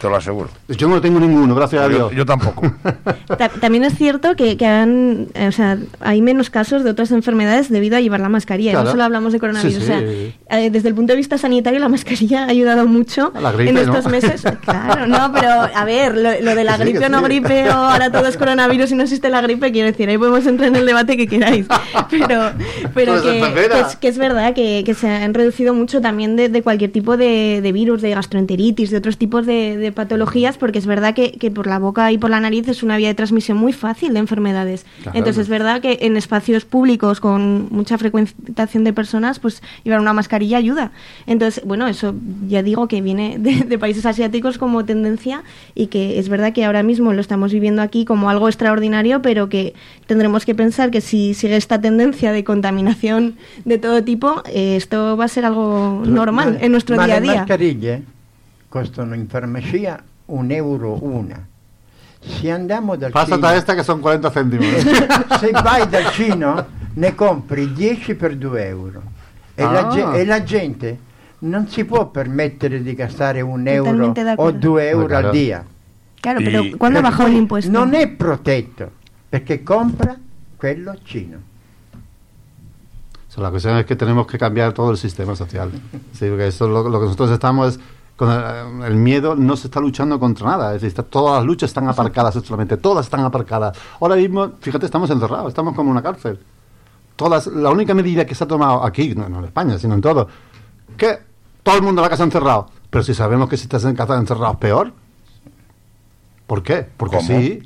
Te lo aseguro. Yo no tengo ninguno, gracias a Dios. yo tampoco. Ta- También es cierto que, que han, eh, o sea, hay menos casos de otras enfermedades debido a llevar la mascarilla. Claro. No solo hablamos de coronavirus. Sí, O sea, sí. eh, desde el punto de vista sanitario, la mascarilla ha ayudado mucho A la gripe, en estos ¿no? meses. Claro, no, pero a ver, lo, lo de la sí, gripe o no gripe, o ahora todo es coronavirus y no existe la gripe, quiero decir, ahí podemos entrar en el debate que queráis. Pero, pero Pues, que, enfermera. que es, que es verdad que, que se han reducido mucho también de, de cualquier tipo de, de virus, de gastroenteritis, de otros tipos de, de patologías, porque es verdad que, que por la boca y por la nariz es una vía de transmisión muy fácil de enfermedades. Claro. Entonces es verdad que en espacios públicos con mucha frecuentación de personas, pues llevar una mascarilla ayuda. Entonces, bueno, eso ya digo que viene de, de países asiáticos como tendencia y que es verdad que ahora mismo lo estamos viviendo aquí como algo extraordinario, pero que tendremos que pensar que si sigue esta tendencia de contaminación de todo tipo, eh, esto va a ser algo normal Ma- en nuestro día a día. Costano in farmacia un euro una. Se andiamo dal Pásate Cina, a esta que son 40 céntimos. se vai dal Cino ne compri 10 per 2 euro e, la, Ah. ge- e la gente non si può permettere di gastare un euro o d'accordo. 2 euro Claro. al dia. Claro, Y- pero ¿cuándo Perché bajó el impuesto? Non è protetto perché compra quello cino. O sea, la cuestión es que tenemos que cambiar todo el sistema social. Sí, porque eso es lo, lo que nosotros estamos es con el, el miedo no se está luchando contra nada. Es decir, está- todas las luchas están aparcadas absolutamente, todas están aparcadas. Ahora mismo, fíjate, estamos encerrados, estamos como una cárcel. Todas, la única medida que se ha tomado aquí, no, no en España, sino en todo, que todo el mundo en la casa encerrado. Pero si sabemos que si estás en casa encerrado es peor. ¿Por qué? Porque ¿Cómo? sí.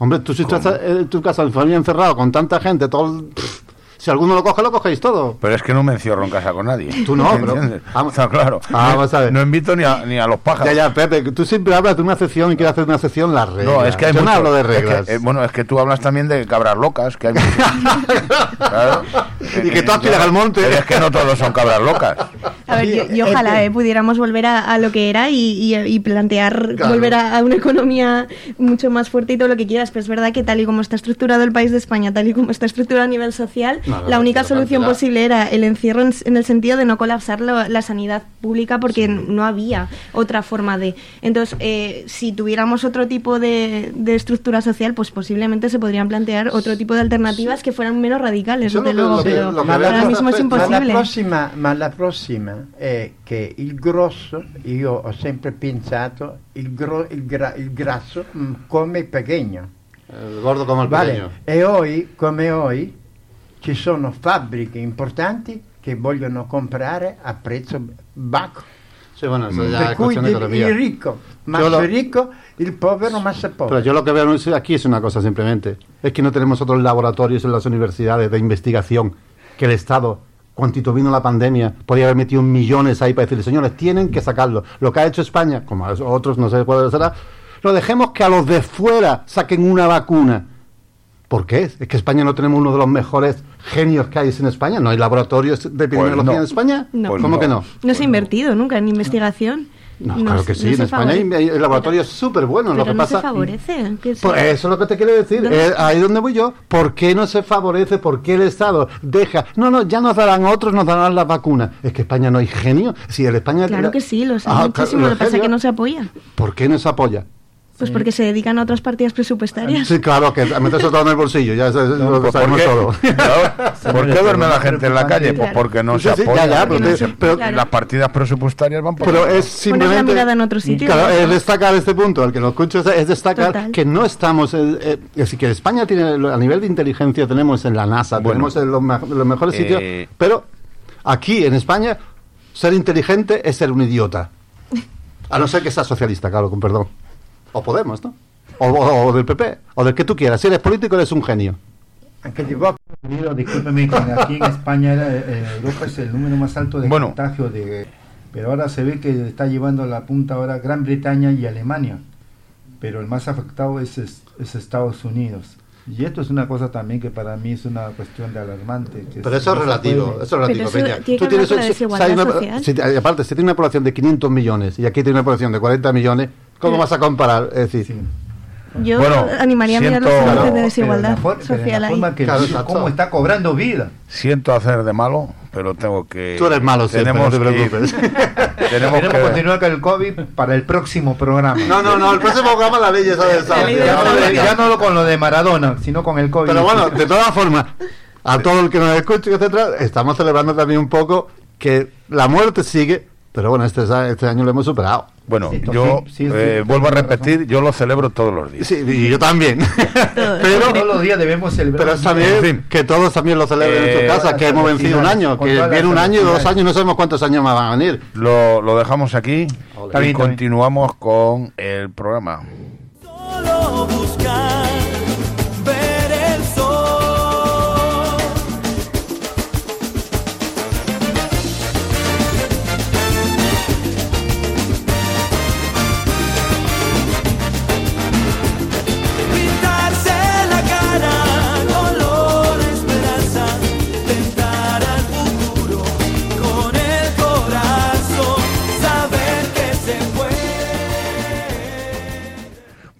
Hombre, tú si estás en tu casa en familia encerrado con tanta gente, todo el- pff, si alguno lo coge, lo cogéis todo. Pero es que no me encierro en casa con nadie. Tú no, pero- vamos- Está claro. Ah, vamos a ver. No invito ni a, ni a los pájaros. Ya, ya, Pepe, tú siempre hablas de una sección y quieres hacer una sección las reglas. No, es que hay Yo no mucho- hablo de es que, reglas. eh, bueno, es que tú hablas también de cabras locas, que hay Claro. Y que tú aspiras al monte. Pero es que no todos son cabras locas. A ver, yo, yo ojalá eh, pudiéramos volver a, a lo que era y, y- y plantear Claro. volver a, a una economía mucho más fuerte y todo lo que quieras. Pero es verdad que tal y como está estructurado el país de España, tal y como está estructurado a nivel social, No, no, la única solución posible era el encierro en, en el sentido de no colapsar la, la sanidad pública porque no había otra forma de. Entonces, eh, si tuviéramos otro tipo de, de estructura social, pues posiblemente se podrían plantear otro tipo de alternativas que fueran menos radicales, desde que- luego. pero ahora mismo es Ma la, imposible. prossima, ma la prossima è che il grosso, io ho sempre pensato, il, gro- il gra- il grasso mm, come pequeño. El gordo como el Vale? pequeño. E oggi, come oggi, ci sono fabbriche importanti che vogliono comprare a prezzo basso. Sí, bueno, eso ya per es cui cuestión de il, economía. il ricco, ma Yo lo- il ricco, il povero, ma se Pero povero. yo lo que veo aquí es una cosa simplemente. Es que no tenemos otros laboratorios en las universidades de investigación que el Estado, cuantito vino la pandemia, podía haber metido millones ahí para decirle, señores, tienen que sacarlo. Lo que ha hecho España, como a otros no sé cuál será, lo dejemos que a los de fuera saquen una vacuna. ¿Por qué? Es que España no tenemos uno de los mejores genios que hay en España. ¿No hay laboratorios de epidemiología no. en España? No. Pues ¿Cómo no. que no? No se ha invertido nunca en investigación. No, No claro que sí. no en España hay, favorece. hay laboratorios súper buenos. Lo que no pasa, se favorece. Pues eso es lo que te quiero decir. ¿Dónde? Eh, ahí donde voy yo. ¿Por qué no se favorece? ¿Por qué el Estado deja? No, no, ya nos darán otros, nos darán las vacunas. Es que España no hay genio. Si el España. Claro que sí, lo sé Ah, muchísimo. claro, Lo que pasa es que no se apoya. ¿Por qué no se apoya? Pues porque se dedican a otras partidas presupuestarias. Sí, claro, que meterse todo en el bolsillo. Ya es, es lo que Pues, ¿Por sabemos qué, todo. ¿por qué duerme la gente en la calle? Pues porque no Sí, se sí, apoya. ya, ya, pero No te- se- pero- Claro. Las partidas presupuestarias van por Pero ahí. es simplemente. mirada en otro sitio. Claro, es destacar este punto. El que lo escucho es, es destacar Total. que no estamos. eh, eh, es decir, que España tiene. A nivel de inteligencia tenemos en la NASA, Bueno. tenemos en los, me- los mejores Eh, sitios. Pero aquí, en España, ser inteligente es ser un idiota. A no ser que seas socialista, claro, con perdón. O Podemos, ¿no? O, o- o del PP, o del que tú quieras. Si eres político, eres un genio. Di Vox Unido, discúlpeme, que aquí en España era, eh, Europa es el número más alto de Bueno. contagio de pero ahora se ve que está llevando la punta ahora Gran Bretaña y Alemania pero el más afectado es, es, es Estados Unidos y esto es una cosa también que para mí es una cuestión de alarmante que Pero eso es relativo, eso es relativo, Pero eso Peña. tiene que ver con la desigualdad si hay una- social. si- aparte, si tiene una población de 500 millones y aquí tiene una población de 40 millones, ¿cómo vas a comparar? Es decir, Sí. Yo Bueno, animaría a mirar los Claro, de Pero desigualdad la pero la social forma que Claro, exacto. cómo está cobrando vida Siento hacer de malo, pero tengo que. tú eres malo siempre, no te que preocupes. Tenemos queremos que. continuar con el COVID para el próximo programa No, no, no, el próximo programa la ley ya, de- ya no lo con lo de Maradona sino con el COVID Pero bueno, de todas formas, a todo el que nos escuche, etcétera, estamos celebrando también un poco que la muerte sigue, pero bueno, este, este año lo hemos superado. Bueno, Sí, yo sí, sí, eh, vuelvo a repetir, yo lo celebro todos los días. Sí, y yo también. todos pero los días debemos celebrar pero también En fin. que todos también lo celebren en Eh, su casa, todas que hemos vencido un año, que viene un año y dos años, no sabemos cuántos años más van a venir. Lo, lo dejamos aquí y continuamos con el programa.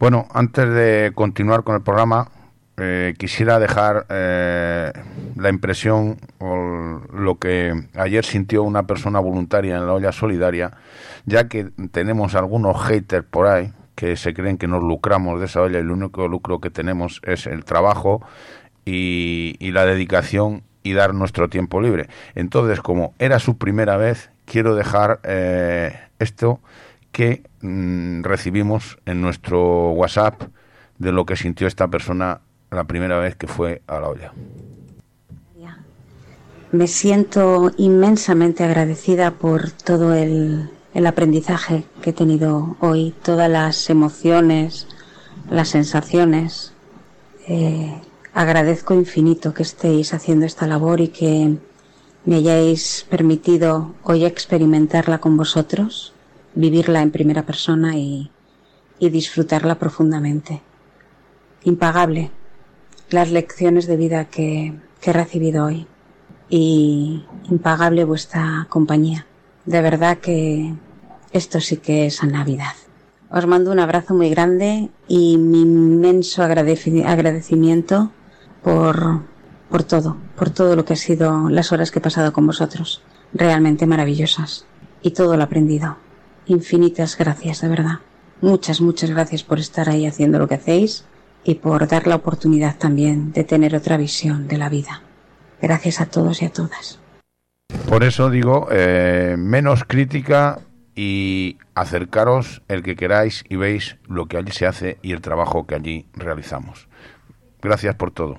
Bueno, antes de continuar con el programa, eh, quisiera dejar eh, la impresión o lo que ayer sintió una persona voluntaria en la olla solidaria, ya que tenemos algunos haters por ahí que se creen que nos lucramos de esa olla y el único lucro que tenemos es el trabajo y, la dedicación y dar nuestro tiempo libre. Entonces, como era su primera vez, quiero dejar eh, esto que mm, recibimos en nuestro WhatsApp de lo que sintió esta persona la primera vez que fue a la olla. Me siento inmensamente agradecida por todo el, aprendizaje que he tenido hoy, todas las emociones, las sensaciones. Eh, agradezco infinito que estéis haciendo esta labor y que me hayáis permitido hoy experimentarla con vosotros, vivirla en primera persona y, disfrutarla profundamente. Impagable las lecciones de vida que, que he recibido hoy y impagable vuestra compañía. De verdad que esto sí que es Navidad. Os mando un abrazo muy grande y mi inmenso agradeci- agradecimiento por, por todo, por todo lo que ha sido las horas que he pasado con vosotros. Realmente maravillosas. Y todo lo aprendido. Infinitas gracias, de verdad. Muchas, muchas gracias por estar ahí haciendo lo que hacéis y por dar la oportunidad también de tener otra visión de la vida. Gracias a todos y a todas. Por eso digo, eh, menos crítica y acercaros el que queráis y veis lo que allí se hace y el trabajo que allí realizamos. Gracias por todo.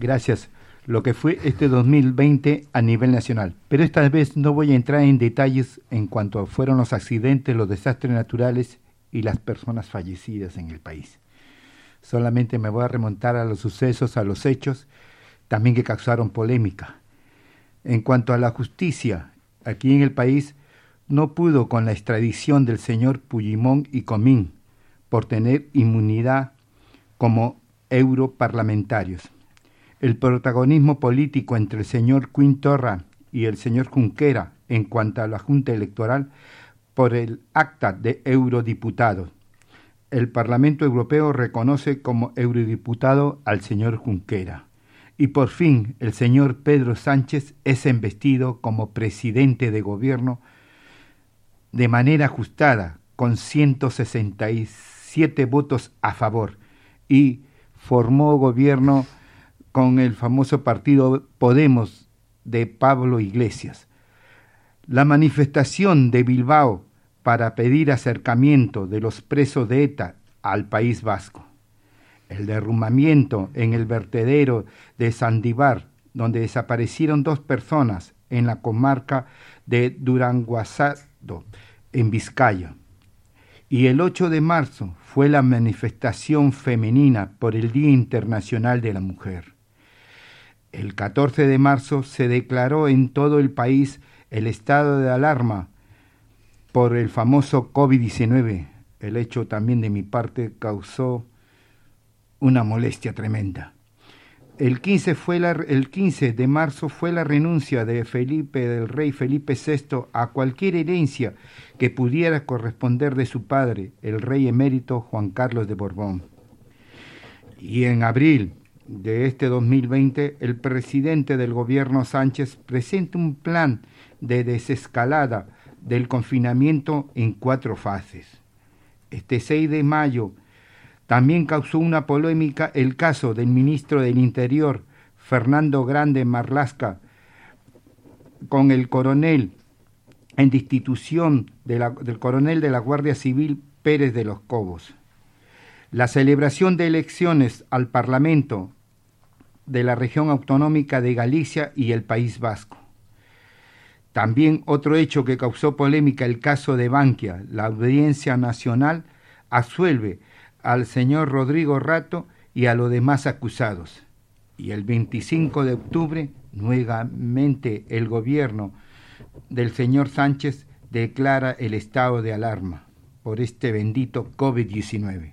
Gracias. Lo que fue este 2020 a nivel nacional. Pero esta vez no voy a entrar en detalles en cuanto fueron los accidentes, los desastres naturales y las personas fallecidas en el país. Solamente me voy a remontar a los sucesos, a los hechos, también que causaron polémica. En cuanto a la justicia, aquí en el país no pudo con la extradición del señor Puyimón y Comín por tener inmunidad como europarlamentarios. El protagonismo político entre el señor Quintorra y el señor Junquera en cuanto a la Junta Electoral por el acta de eurodiputados. El Parlamento Europeo reconoce como eurodiputado al señor Junquera. Y por fin el señor Pedro Sánchez es embestido como presidente de gobierno de manera ajustada, con 167 votos a favor, y formó gobierno con el famoso partido Podemos de Pablo Iglesias. La manifestación de Bilbao para pedir acercamiento de los presos de ETA al País Vasco. El derrumbamiento en el vertedero de Sandibar, donde desaparecieron dos personas en la comarca de Duranguasado, en Vizcaya. Y el 8 de marzo fue la manifestación femenina por el Día Internacional de la Mujer. El 14 de marzo se declaró en todo el país el estado de alarma por el famoso COVID-19. El hecho también de mi parte causó una molestia tremenda. El 15, fue el 15 de marzo fue la renuncia de Felipe, del rey Felipe VI, a cualquier herencia que pudiera corresponder de su padre, el rey emérito Juan Carlos de Borbón. Y en abril de este 2020, el presidente del gobierno Sánchez presenta un plan de desescalada del confinamiento en cuatro fases. Este 6 de mayo también causó una polémica el caso del ministro del Interior, Fernando Grande Marlasca, con el coronel en destitución del coronel de la Guardia Civil Pérez de los Cobos. La celebración de elecciones al Parlamento de la región autonómica de Galicia y el País Vasco. También otro hecho que causó polémica, el caso de Bankia. La Audiencia Nacional absuelve al señor Rodrigo Rato y a los demás acusados. Y el 25 de octubre, nuevamente el gobierno del señor Sánchez declara el estado de alarma por este bendito COVID-19.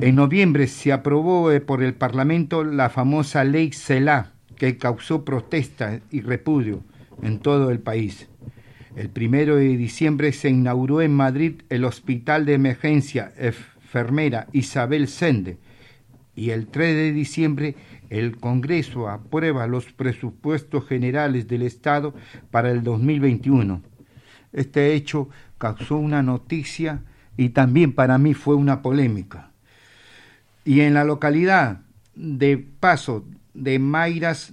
En noviembre se aprobó eh, por el Parlamento la famosa ley CELA, que causó protesta y repudio en todo el país. El primero de diciembre se inauguró en Madrid el Hospital de Emergencia Enfermera Isabel Sende y el 3 de diciembre el Congreso aprueba los presupuestos generales del Estado para el 2021. Este hecho causó una noticia y también para mí fue una polémica. Y en la localidad de Paso de Mairas,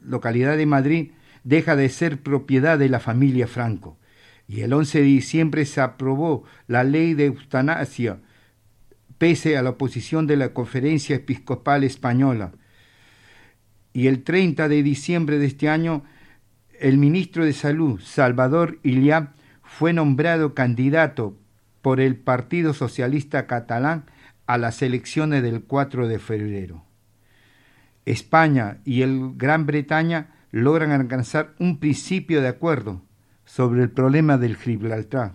localidad de Madrid, deja de ser propiedad de la familia Franco. Y el 11 de diciembre se aprobó la ley de eutanasia, pese a la oposición de la Conferencia Episcopal Española. Y el 30 de diciembre de este año, el ministro de Salud, Salvador Iliá, fue nombrado candidato por el Partido Socialista Catalán a las elecciones del 4 de febrero. España y el Gran Bretaña logran alcanzar un principio de acuerdo sobre el problema del Gibraltar.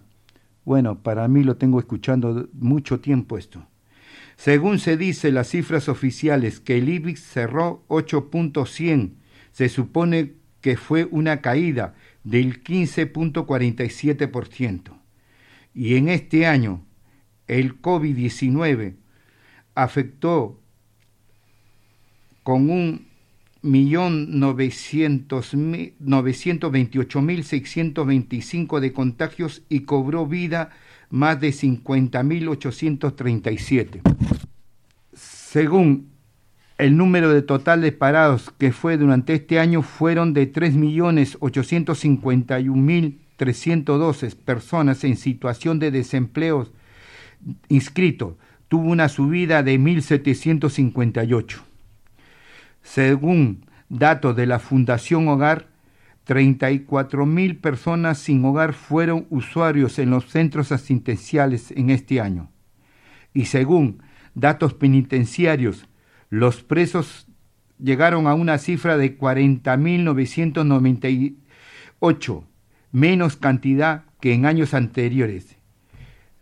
Bueno, para mí lo tengo escuchando mucho tiempo esto. Según se dice las cifras oficiales que el IBIX cerró 8.100, se supone que fue una caída del 15.47%. Y en este año el COVID-19 afectó con un millón novecientos mil seiscientos veinticinco de contagios y cobró vida más de cincuenta mil ochocientos treinta y siete. Según el número de total de parados que fue durante este año fueron de tres millones ochocientos cincuenta y un mil trescientos doce personas en situación de desempleo inscrito tuvo una subida de 1.758. Según datos de la Fundación Hogar, 34.000 personas sin hogar fueron usuarios en los centros asistenciales en este año. Y según datos penitenciarios, los presos llegaron a una cifra de 40.998, menos cantidad que en años anteriores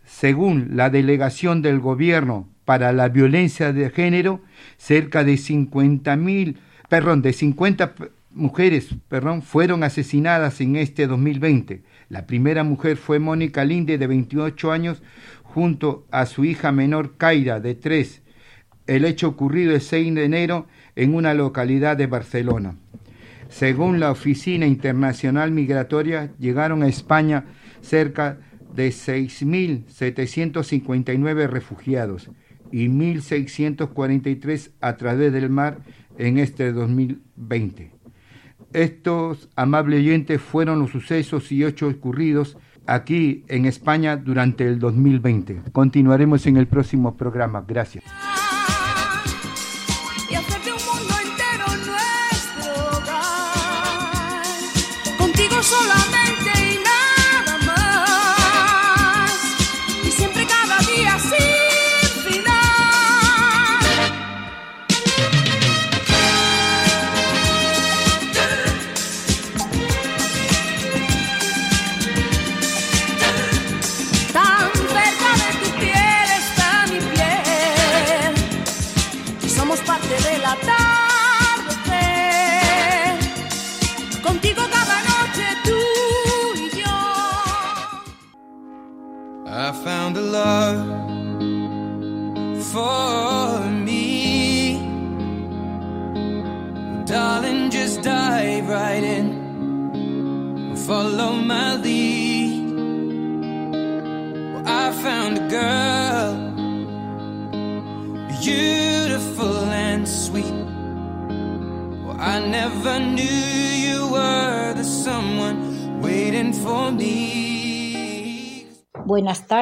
según la delegación del gobierno para la violencia de género, cerca de 50 mil, perdón, de 50 mujeres, perdón, fueron asesinadas en este 2020. La primera mujer fue Mónica Linde, de 28 años, junto a su hija menor Kaira, de 3. El hecho ocurrido el 6 de enero en una localidad de Barcelona. Según la Oficina Internacional Migratoria, llegaron a España cerca de 6.759 refugiados y 1.643 a través del mar en este 2020. Estos, amables oyentes, fueron los sucesos y hechos ocurridos aquí en España durante el 2020. Continuaremos en el próximo programa. Gracias.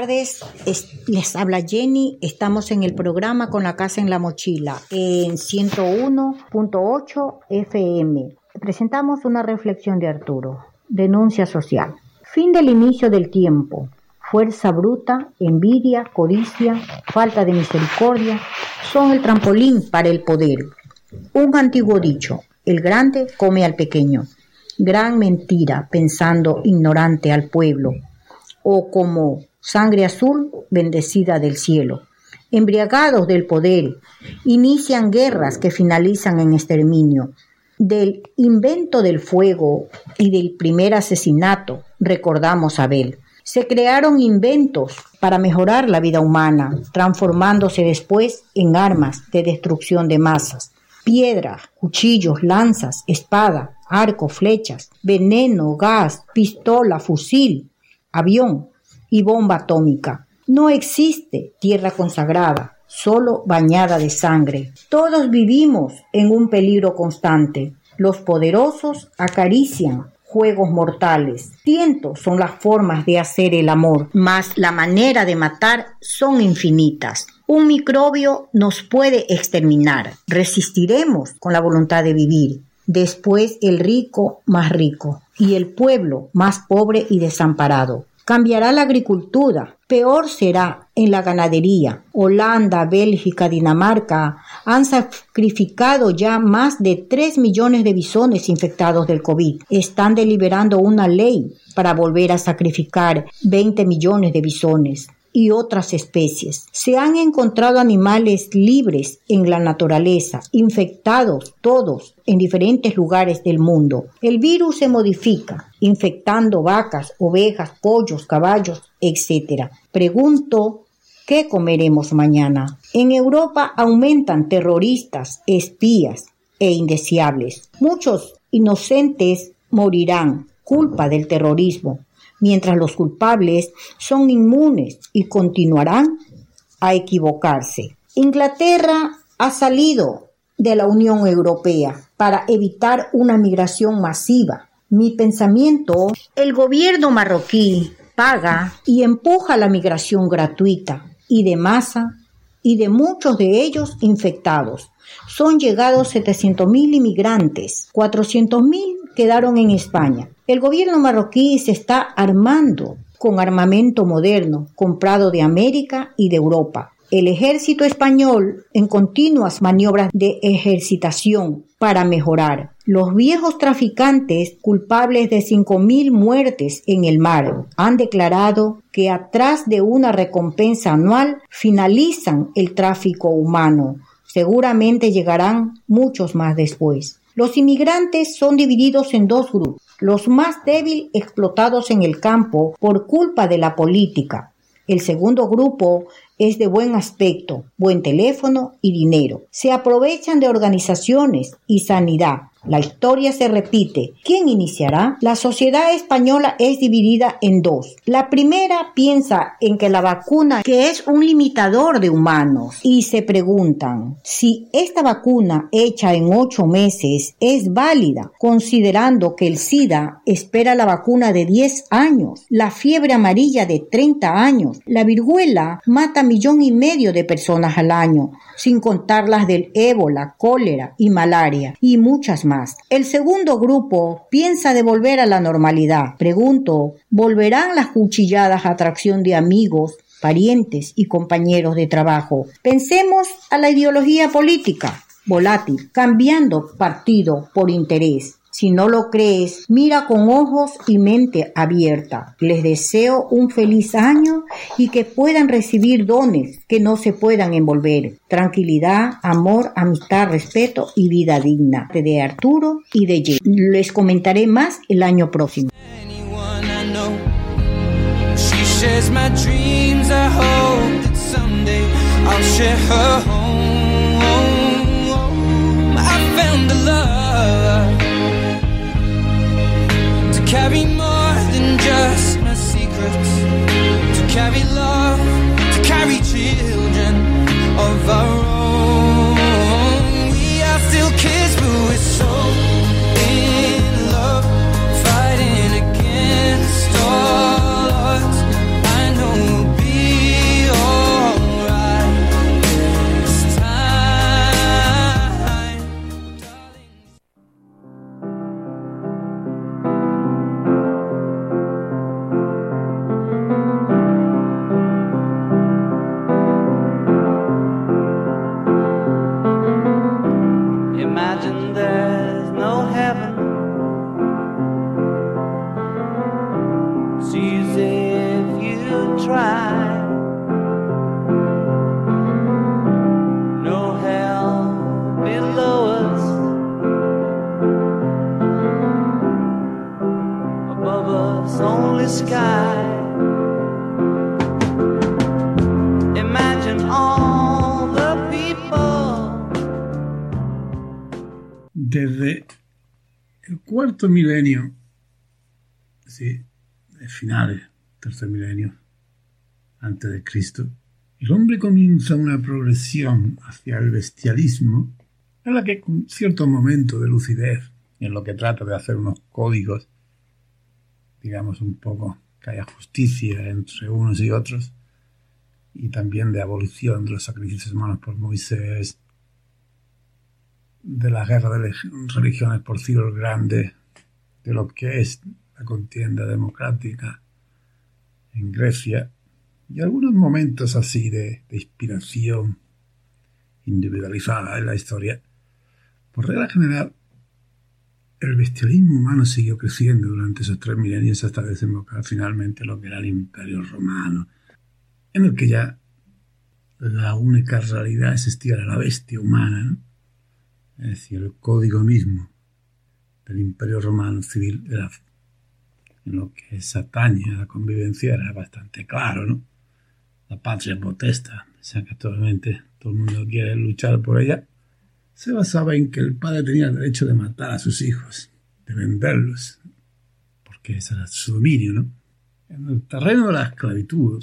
Tardes, es- les habla Jenny. Estamos en el programa Con la Casa en la Mochila en 101.8 FM. Presentamos una reflexión de Arturo. Denuncia social. Fin del inicio del tiempo. Fuerza bruta, envidia, codicia, falta de misericordia son el trampolín para el poder. Un antiguo dicho, el grande come al pequeño. Gran mentira pensando ignorante al pueblo o como sangre azul bendecida del cielo. Embriagados del poder, inician guerras que finalizan en exterminio. Del invento del fuego y del primer asesinato recordamos a Abel. Se crearon inventos para mejorar la vida humana, transformándose después en armas de destrucción de masas. Piedras, cuchillos, lanzas, espada, arco, flechas, veneno, gas, pistola, fusil, avión y bomba atómica. No existe tierra consagrada, solo bañada de sangre. Todos vivimos en un peligro constante. Los poderosos acarician juegos mortales. Cientos son las formas de hacer el amor, mas la manera de matar son infinitas. Un microbio nos puede exterminar. Resistiremos con la voluntad de vivir. Después el rico más rico y el pueblo más pobre y desamparado. Cambiará la agricultura, peor será en la ganadería. Holanda, Bélgica, Dinamarca han sacrificado ya más de 3 millones de bisones infectados del COVID. Están deliberando una ley para volver a sacrificar 20 millones de bisones y otras especies. Se han encontrado animales libres en la naturaleza, infectados todos en diferentes lugares del mundo. El virus se modifica, infectando vacas, ovejas, pollos, caballos, etc. Pregunto, ¿qué comeremos mañana? En Europa aumentan terroristas, espías e indeseables. Muchos inocentes morirán, culpa del terrorismo mientras los culpables son inmunes y continuarán a equivocarse. Inglaterra ha salido de la Unión Europea para evitar una migración masiva. Mi pensamiento, el gobierno marroquí paga y empuja la migración gratuita y de masa y de muchos de ellos infectados. Son llegados 700.000 inmigrantes, 400.000 quedaron en España. El gobierno marroquí se está armando con armamento moderno comprado de América y de Europa. El ejército español en continuas maniobras de ejercitación para mejorar. Los viejos traficantes culpables de 5.000 muertes en el mar han declarado que atrás de una recompensa anual finalizan el tráfico humano. Seguramente llegarán muchos más después. Los inmigrantes son divididos en dos grupos. Los más débiles explotados en el campo por culpa de la política. El segundo grupo es de buen aspecto, buen teléfono y dinero. Se aprovechan de organizaciones y sanidad. La historia se repite. ¿Quién iniciará? La sociedad española es dividida en dos. La primera piensa en que la vacuna, que es un limitador de humanos, y se preguntan si esta vacuna hecha en ocho meses es válida, considerando que el SIDA espera la vacuna de 10 años, la fiebre amarilla de 30 años, la viruela mata millón y medio de personas al año, sin contar las del ébola, cólera y malaria, y muchas más. El segundo grupo piensa devolver a la normalidad. Pregunto, ¿volverán las cuchilladas a atracción de amigos, parientes y compañeros de trabajo? Pensemos a la ideología política, volátil, cambiando partido por interés. Si no lo crees, mira con ojos y mente abierta. Les deseo un feliz año y que puedan recibir dones que no se puedan envolver. Tranquilidad, amor, amistad, respeto y vida digna. De Arturo y de Jen. Les comentaré más el año próximo. Carry more than just my secrets, to carry love, to carry children antes de Cristo, el hombre comienza una progresión hacia el bestialismo, en la que con cierto momento de lucidez, en lo que trata de hacer unos códigos, digamos un poco que haya justicia entre unos y otros, y también de abolición de los sacrificios humanos por Moisés, de la guerra de religiones por Ciro el Grande, de lo que es la contienda democrática en Grecia, y algunos momentos así de, inspiración individualizada en la historia. Por regla general, el bestialismo humano siguió creciendo durante esos tres milenios hasta desembocar finalmente en lo que era el imperio romano, en el que ya la única realidad existía era la bestia humana. Es decir, el código mismo del imperio romano civil era, en lo que se atañe a la convivencia era bastante claro, ¿no? La patria potesta, o sea que actualmente todo el mundo quiere luchar por ella, se basaba en que el padre tenía el derecho de matar a sus hijos, de venderlos, porque ese era su dominio, ¿no? En el terreno de la esclavitud,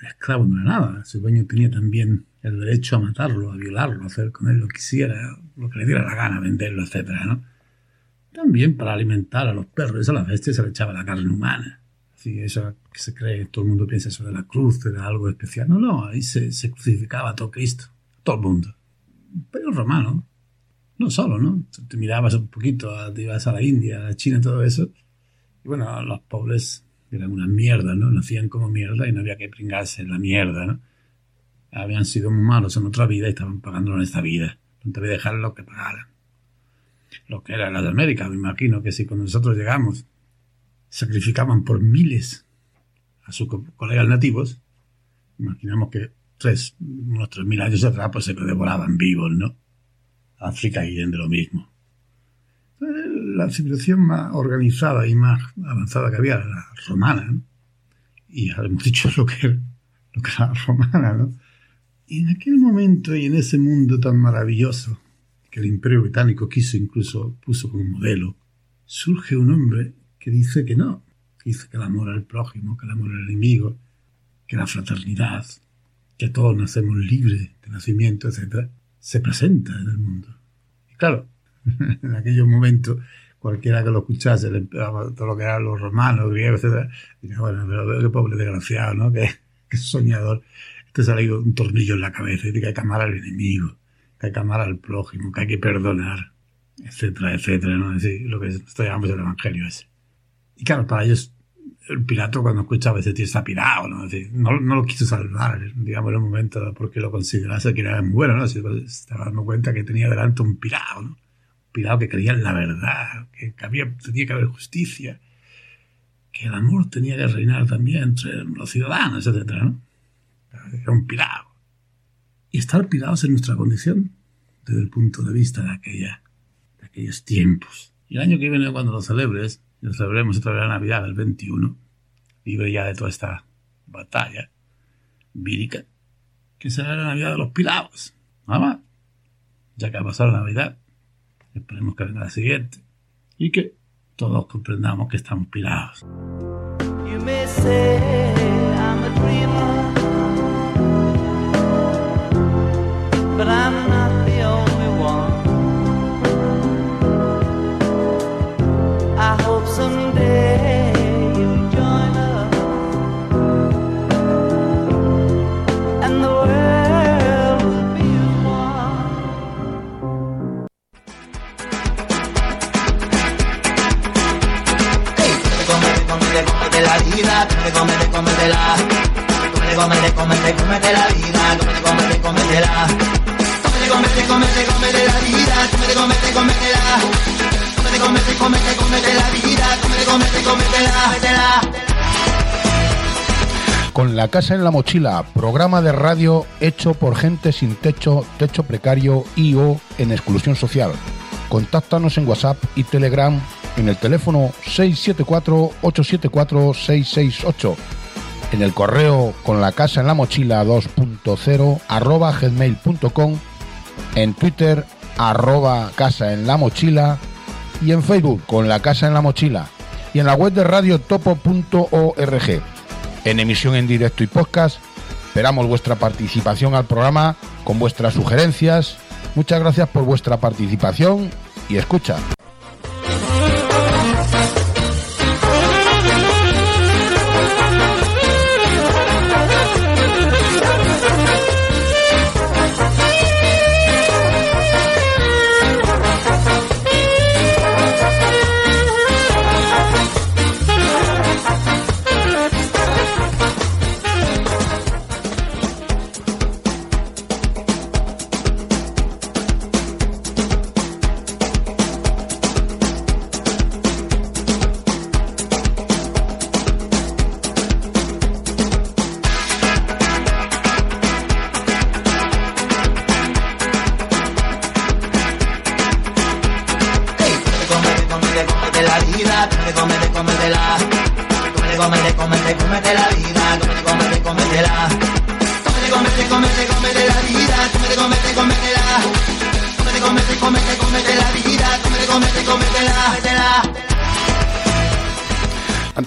el esclavo no era nada, su dueño tenía también el derecho a matarlo, a violarlo, a hacer con él lo que quisiera, lo que le diera la gana, venderlo, etcétera, ¿no? También para alimentar a los perros, a las bestias se le echaba la carne humana. Así, eso que se cree, todo el mundo piensa sobre la cruz, era algo especial. No, no, ahí se, se crucificaba todo Cristo, todo el mundo. Imperio romano, no solo, ¿no? Te mirabas un poquito, te ibas a la India, a la China, todo eso. Y bueno, los pobres eran una mierda, ¿no? Nacían como mierda y no había que pringarse en la mierda, ¿no? Habían sido muy malos en otra vida y estaban pagándolo en esta vida. No te voy a dejar lo que pagaran. Lo que era la de América, me imagino que si cuando nosotros llegamos sacrificaban por miles a sus co- colegas nativos, imaginamos que tres, unos tres mil años atrás pues se lo devoraban vivos, ¿no? África y de lo mismo. La civilización más organizada y más avanzada que había era la romana. Y ya hemos dicho lo que, lo que era la romana, ¿no? Y en aquel momento y en ese mundo tan maravilloso que el Imperio Británico quiso incluso puso como modelo, surge un hombre que dice que no, dice que el amor al prójimo, que el amor al enemigo, que la fraternidad, que todos nacemos libres de nacimiento, etc., se presenta en el mundo. Y claro, en aquellos momentos, cualquiera que lo escuchase, le todo lo que eran los romanos, griegos, etc., diría, bueno, pero qué pobre desgraciado, ¿no? Qué, qué soñador. Este se ha un tornillo en la cabeza, dice que hay que amar al enemigo, que hay que amar al prójimo, que hay que perdonar, etcétera, etcétera, ¿no? Es decir, lo que esto llamamos el evangelio ese. Y claro, para ellos, el Pilato cuando escuchaba ese tío está pirado, ¿no? Es decir, no, no lo quiso salvar, digamos, en un momento porque lo considerase que era muy bueno, ¿no? Se estaba dando cuenta que tenía delante un pirado, ¿no? Un pirado que creía en la verdad, que, había, tenía que haber justicia, que el amor tenía que reinar también entre los ciudadanos, etcétera, ¿no? Era un pirado. Y estar pirados en nuestra condición desde el punto de vista de, aquella, de aquellos tiempos. Y el año que viene, cuando lo celebres, lo celebremos otra vez la Navidad, el 21, libre ya de toda esta batalla vírica, que será la Navidad de los pirados. Nada más. Ya que ha pasado la Navidad, esperemos que venga la siguiente. Y que todos comprendamos que estamos dreamer, comete, comete, cometela. Comete, comete, comete, comete la vida. Comete, comete, cometela. Comete, comete, comete, comete la vida. Comete, comete, cometela. Comete, comete, comete, comete la vida. Comete, comete, cometela. Con la casa en la mochila, programa de radio hecho por gente sin techo, techo precario y o en exclusión social. Contáctanos en WhatsApp y Telegram en el teléfono 674-874-668, en el correo con la casa en la mochila 2.0 arroba gmail.com, en Twitter arroba casa mochila y en Facebook con la casa en la mochila y en la web de radiotopo.org. En emisión en directo y podcast, esperamos vuestra participación al programa con vuestras sugerencias. Muchas gracias por vuestra participación y escucha.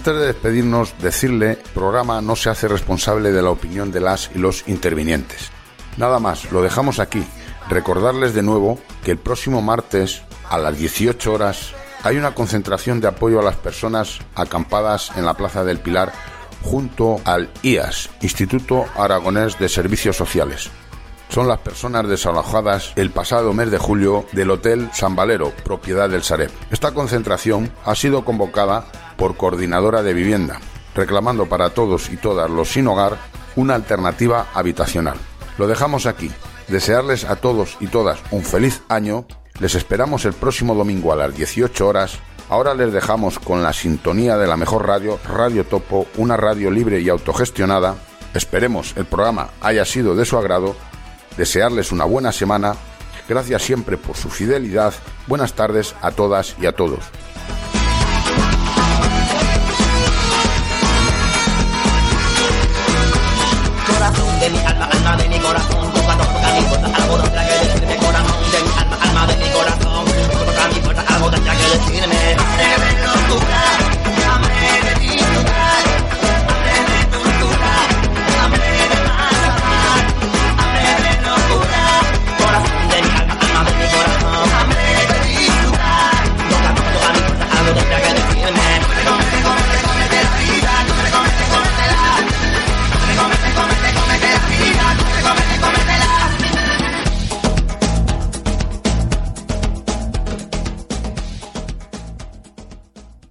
Antes de despedirnos, decirle, programa no se hace responsable de la opinión de las y los intervinientes. Nada más, lo dejamos aquí. Recordarles de nuevo que el próximo martes a las 18 horas hay una concentración de apoyo a las personas acampadas en la Plaza del Pilar junto al IAS, Instituto Aragonés de Servicios Sociales. Son las personas desalojadas el pasado mes de julio del Hotel San Valero, propiedad del Sareb. Esta concentración ha sido convocada por Coordinadora de Vivienda, reclamando para todos y todas los sin hogar una alternativa habitacional. Lo dejamos aquí. Desearles a todos y todas un feliz año. Les esperamos el próximo domingo a las 18 horas. Ahora les dejamos con la sintonía de la mejor radio, Radio Topo, una radio libre y autogestionada. Esperemos el programa haya sido de su agrado. Desearles una buena semana. Gracias siempre por su fidelidad. Buenas tardes a todas y a todos.